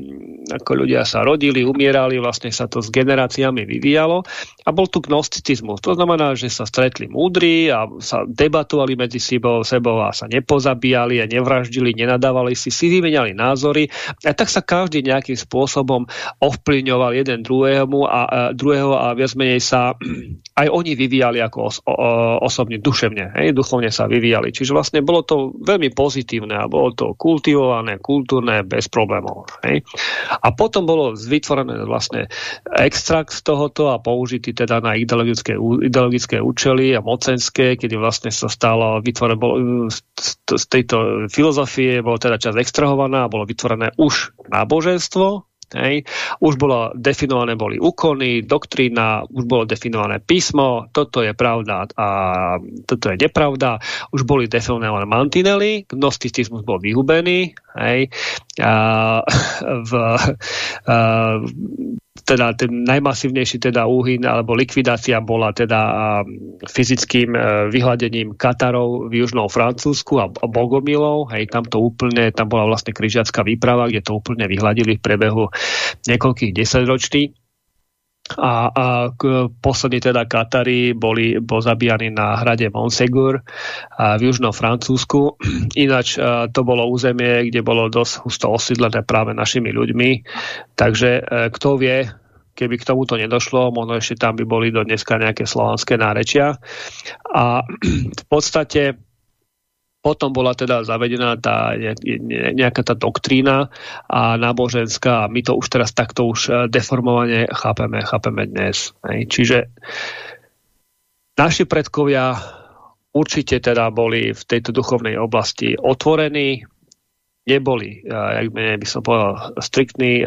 ako ľudia sa rodili, umierali, vlastne sa to s generáciami vyvíjalo. A bol tu gnosticizmus. To znamená, že sa stretli múdri a sa debatovali medzi sebou, sebou a sa nepozabíjali a nevraždili, nenadávali si, si vymenali názory. A tak sa každý nejakým spôsobom ovplyvňoval jeden druhému a, a druhého a viac menej sa aj oni vyvíjali ako os, o, osobne, duševne. Hej, duchovne sa vyvíjali. Čiže vlastne bolo to veľmi pozitívne kultúrne a bolo to kultivované, kultúrne, bez problémov. Hej. A potom bolo vytvorené vlastne extrakt z tohoto a použitý teda na ideologické, ideologické účely a mocenské, kedy vlastne sa stalo vytvorené, bolo, z tejto filozofie bolo teda čas extrahovaná a bolo vytvorené už náboženstvo, Hej. Už bolo definované boli úkony, doktrína, už bolo definované písmo, toto je pravda a toto je nepravda. Už boli definované mantinely, gnosticizmus bol vyhubený. Hej. A, v, a, teda ten najmasívnejší teda úhyn alebo likvidácia bola teda fyzickým e, vyhľadením Katarov v južnom Francúzsku a, Bogomilov, hej, tam to úplne, tam bola vlastne križiacká výprava, kde to úplne vyhľadili v prebehu niekoľkých desaťročí a, a k, poslední teda Katari boli pozabíjani na hrade Monsegur a v južnom Francúzsku. Ináč a, to bolo územie, kde bolo dosť husto osídlené práve našimi ľuďmi. Takže e, kto vie, keby k tomuto nedošlo, možno ešte tam by boli do dneska nejaké slovanské nárečia. A v podstate potom bola teda zavedená tá nejaká tá doktrína a náboženská a my to už teraz takto už e, deformovane chápeme, chápeme dnes. Čiže naši predkovia určite teda boli v tejto duchovnej oblasti otvorení, neboli, jak by som povedal, striktní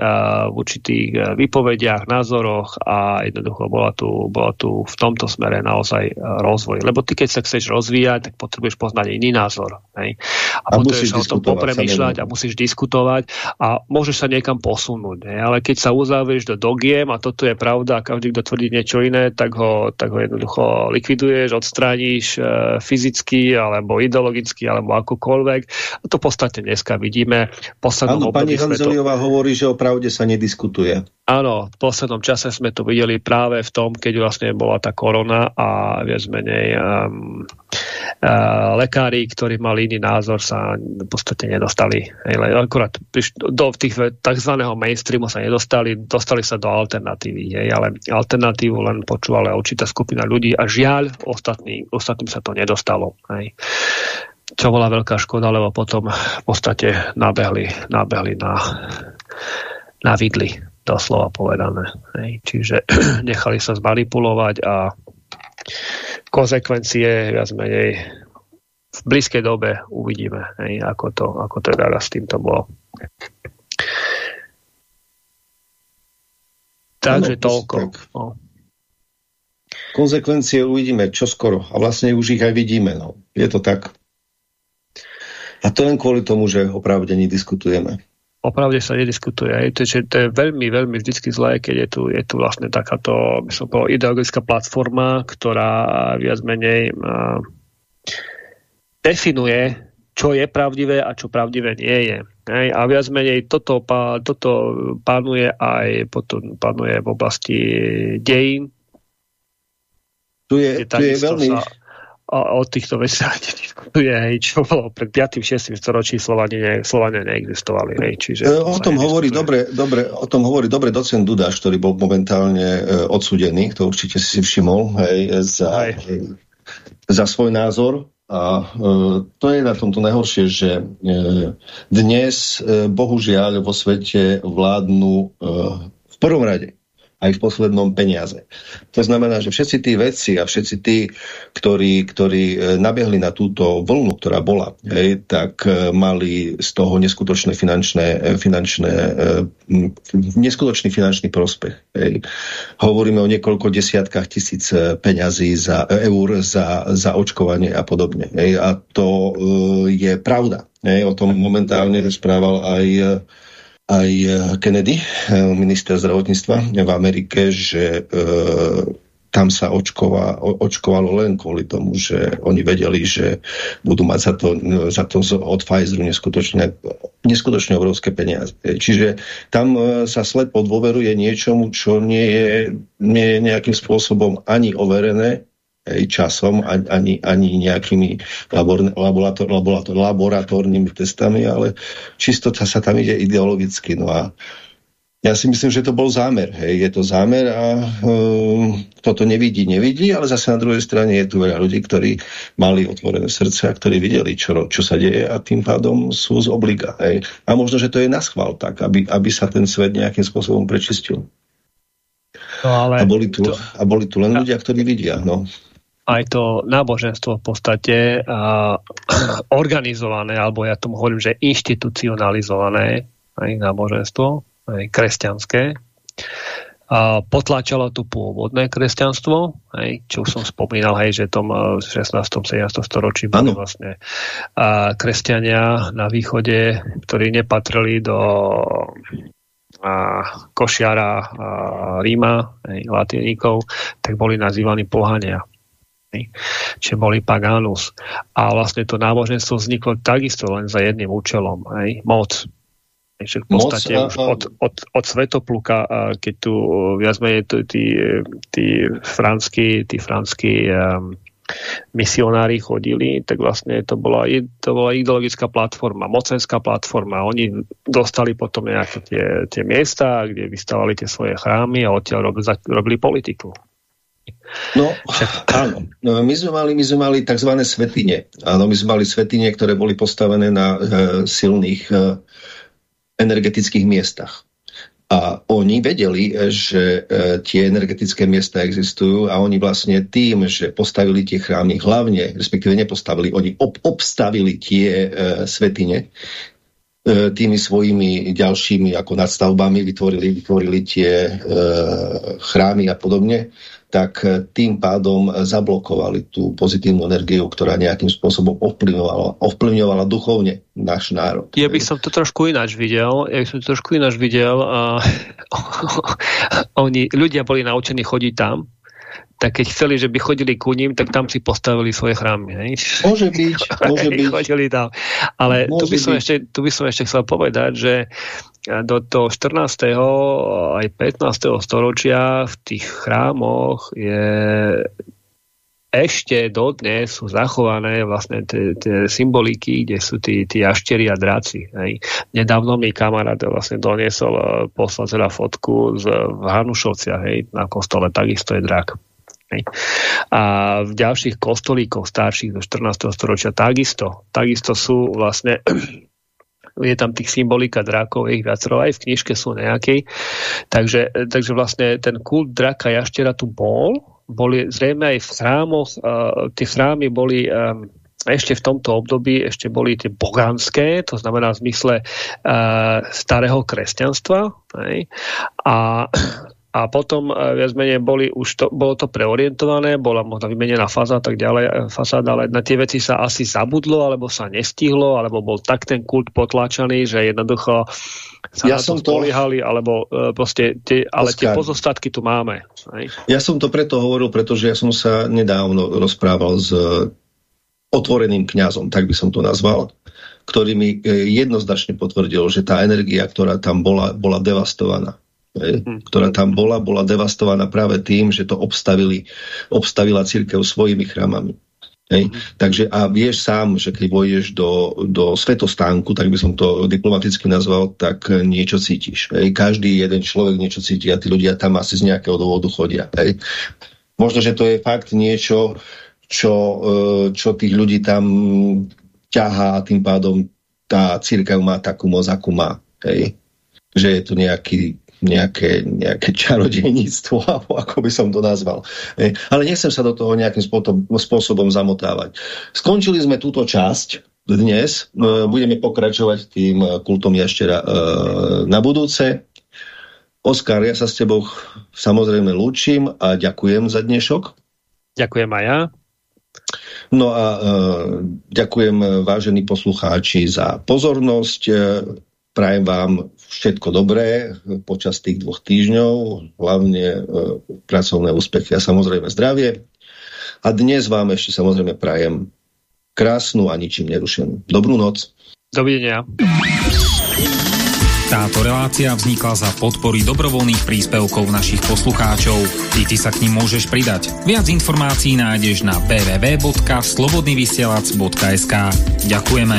v určitých vypovediach, názoroch a jednoducho bola tu, bola tu v tomto smere naozaj rozvoj. Lebo ty, keď sa chceš rozvíjať, tak potrebuješ poznať iný názor. Hej? A, a potrebuješ o tom popremýšľať a musíš diskutovať a môžeš sa niekam posunúť. Hej? Ale keď sa uzavrieš do dogiem a toto je pravda a každý, kto tvrdí niečo iné, tak ho, tak ho jednoducho likviduješ, odstrániš e, fyzicky alebo ideologicky alebo akokoľvek. A to v podstate dneska vidí vidíme poslednom Áno, pani Hanzeliová to... hovorí, že o pravde sa nediskutuje. Áno, v poslednom čase sme to videli práve v tom, keď vlastne bola tá korona a viac menej um, uh, lekári, ktorí mali iný názor, sa v podstate nedostali. Akurát do tých tzv. mainstreamu sa nedostali, dostali sa do alternatívy, hej, ale alternatívu len počúvala určitá skupina ľudí a žiaľ, ostatní, ostatným sa to nedostalo. Hej čo bola veľká škoda, lebo potom v podstate nabehli, nabehli na, na vidli, doslova povedané. Hej. Čiže nechali sa zmanipulovať a konsekvencie viac menej v blízkej dobe uvidíme, hej, ako, to, ako teda s týmto bolo. Takže ano, toľko. Tak. No. Konsekvencie uvidíme čoskoro a vlastne už ich aj vidíme. No. Je to tak. A to len kvôli tomu, že o pravde nediskutujeme. O pravde sa nediskutuje. Aj. To, to je veľmi, veľmi vždycky zlé, keď je tu, je tu vlastne takáto by som povedal, ideologická platforma, ktorá viac menej uh, definuje, čo je pravdivé a čo pravdivé nie je. Hej, a viac menej toto, toto pánuje aj potom pánuje v oblasti dejín. Tu je, tu je veľmi... Sa, o, o týchto veciach diskutuje, hej, čo bolo pred 5. 6. storočí Slovania, Slovania neexistovali. Hej, čiže e, o tom hovorí dobre, dobre, o tom hovorí dobre docent Dudáš, ktorý bol momentálne e, odsudený, to určite si si všimol, hej, za, hej. za svoj názor. A e, to je na tomto najhoršie, že e, dnes e, bohužiaľ vo svete vládnu e, v prvom rade aj v poslednom peniaze. To znamená, že všetci tí vedci a všetci tí, ktorí, ktorí e, nabiehli na túto vlnu, ktorá bola, hej, tak e, mali z toho neskutočné finančné, e, finančné neskutočný finančný prospech. Hej. Hovoríme o niekoľko desiatkách tisíc peňazí za eur za, za očkovanie a podobne. Hej. A to je pravda. Hej. O tom momentálne rozprával aj aj eh, Kennedy, eh, minister zdravotníctva v Amerike, že e, tam sa očkova, očkovalo len kvôli tomu, že oni vedeli, že budú mať za to, za to od Pfizeru neskutočne, neskutočne obrovské peniaze. Čiže tam sa slepo dôveruje niečomu, čo nie je, nie je nejakým spôsobom ani overené, časom, ani, ani nejakými labor, laborator, laborator, laboratórnymi testami, ale čisto sa tam ide ideologicky. No a ja si myslím, že to bol zámer. Hej. Je to zámer a um, toto nevidí, nevidí, ale zase na druhej strane je tu veľa ľudí, ktorí mali otvorené srdce a ktorí videli, čo, čo sa deje a tým pádom sú z obliga. Hej. A možno, že to je na schvál tak, aby, aby sa ten svet nejakým spôsobom prečistil. No, ale a, boli tu, to... a boli tu len ľudia, ktorí vidia. No aj to náboženstvo v podstate uh, organizované, alebo ja tomu hovorím, že inštitucionalizované aj náboženstvo, aj kresťanské, a potláčalo tu pôvodné kresťanstvo, hej, čo som spomínal, hej, že tom v 16. 17. storočí boli vlastne a, kresťania na východe, ktorí nepatrili do košiara a Ríma, latiníkov, tak boli nazývaní pohania. Čiže boli pagánus. A vlastne to náboženstvo vzniklo takisto len za jedným účelom. Hej? Moc. v podstate Moc, už od, od, od Svetopluka, keď tu viac menej tí, tí franskí, tí franskí um, misionári chodili, tak vlastne to bola, to bola ideologická platforma, mocenská platforma. Oni dostali potom nejaké tie, tie miesta, kde vystavali tie svoje chrámy a odtiaľ robili, robili politiku. No, áno. No, my, sme mali, my sme mali tzv. svetine. Áno, my sme mali svetine, ktoré boli postavené na e, silných e, energetických miestach. A oni vedeli, že e, tie energetické miesta existujú a oni vlastne tým, že postavili tie chrámy, hlavne, respektíve nepostavili, oni ob obstavili tie e, svetine, e, tými svojimi ďalšími ako nadstavbami vytvorili, vytvorili tie e, chrámy a podobne tak eh, tým pádom zablokovali tú pozitívnu energiu, ktorá nejakým spôsobom ovplyvňovala, ovplyvňovala duchovne náš národ. Ja by som to trošku ináč videl. Ja by som to trošku ináč videl. A oni, ľudia boli naučení chodiť tam, tak keď chceli, že by chodili ku ním, tak tam si postavili svoje chrámy. Hej? Môže byť, môže byť. Chodili tam. Ale tu by, som ešte, tu by som ešte chcel povedať, že do toho 14. aj 15. storočia v tých chrámoch je ešte dodnes sú zachované vlastne tie symboliky, kde sú tí, tí jašteri a draci. Hej. Nedávno mi kamarát vlastne doniesol, e, poslal teda fotku z v Hanušovcia, hej, na kostole, takisto je drak. A v ďalších kostolíkoch starších do 14. storočia takisto, takisto sú vlastne je tam tých symbolika drakov, ich viacero, aj v knižke sú nejakej. Takže, takže vlastne ten kult draka jaštera tu bol, boli zrejme aj v chrámoch, uh, tie chrámy boli um, ešte v tomto období ešte boli tie bogánske, to znamená v zmysle uh, starého kresťanstva. Hej? A a potom e, viac menej boli, už to, bolo to preorientované, bola možno vymenená faza tak ďalej, e, fasáda, ale na tie veci sa asi zabudlo, alebo sa nestihlo, alebo bol tak ten kult potlačaný, že jednoducho sa ja na to spoliehali, to... alebo uh, proste tie, ale Oskar. tie pozostatky tu máme. Hej? Ja som to preto hovoril, pretože ja som sa nedávno rozprával s otvoreným kňazom, tak by som to nazval, ktorý mi jednoznačne potvrdil, že tá energia, ktorá tam bola, bola devastovaná. Ktorá tam bola, bola devastovaná práve tým, že to obstavili, obstavila církev svojimi chrámami. Hej. Mm. Takže a vieš sám, že keď vojdeš do, do svetostánku, tak by som to diplomaticky nazval, tak niečo cítiš. Hej. Každý jeden človek niečo cíti a tí ľudia tam asi z nejakého dôvodu chodia. Hej. Možno, že to je fakt niečo, čo, e, čo tých ľudí tam ťahá a tým pádom tá církev má takú moc, akú má. Hej. Že je to nejaký nejaké, nejaké čarodejníctvo, alebo ako by som to nazval. E, ale nechcem sa do toho nejakým spôsobom zamotávať. Skončili sme túto časť dnes. E, budeme pokračovať tým kultom jaštera e, na budúce. Oskar, ja sa s tebou samozrejme lúčim a ďakujem za dnešok. Ďakujem aj ja. No a ďakujem vážení poslucháči za pozornosť. Prajem vám všetko dobré počas tých dvoch týždňov, hlavne e, pracovné úspechy a samozrejme zdravie. A dnes vám ešte samozrejme prajem krásnu a ničím nerušenú. Dobrú noc. Dovidenia. Táto relácia vznikla za podpory dobrovoľných príspevkov našich poslucháčov. I ty sa k ním môžeš pridať. Viac informácií nájdeš na www.slobodnyvysielac.sk Ďakujeme.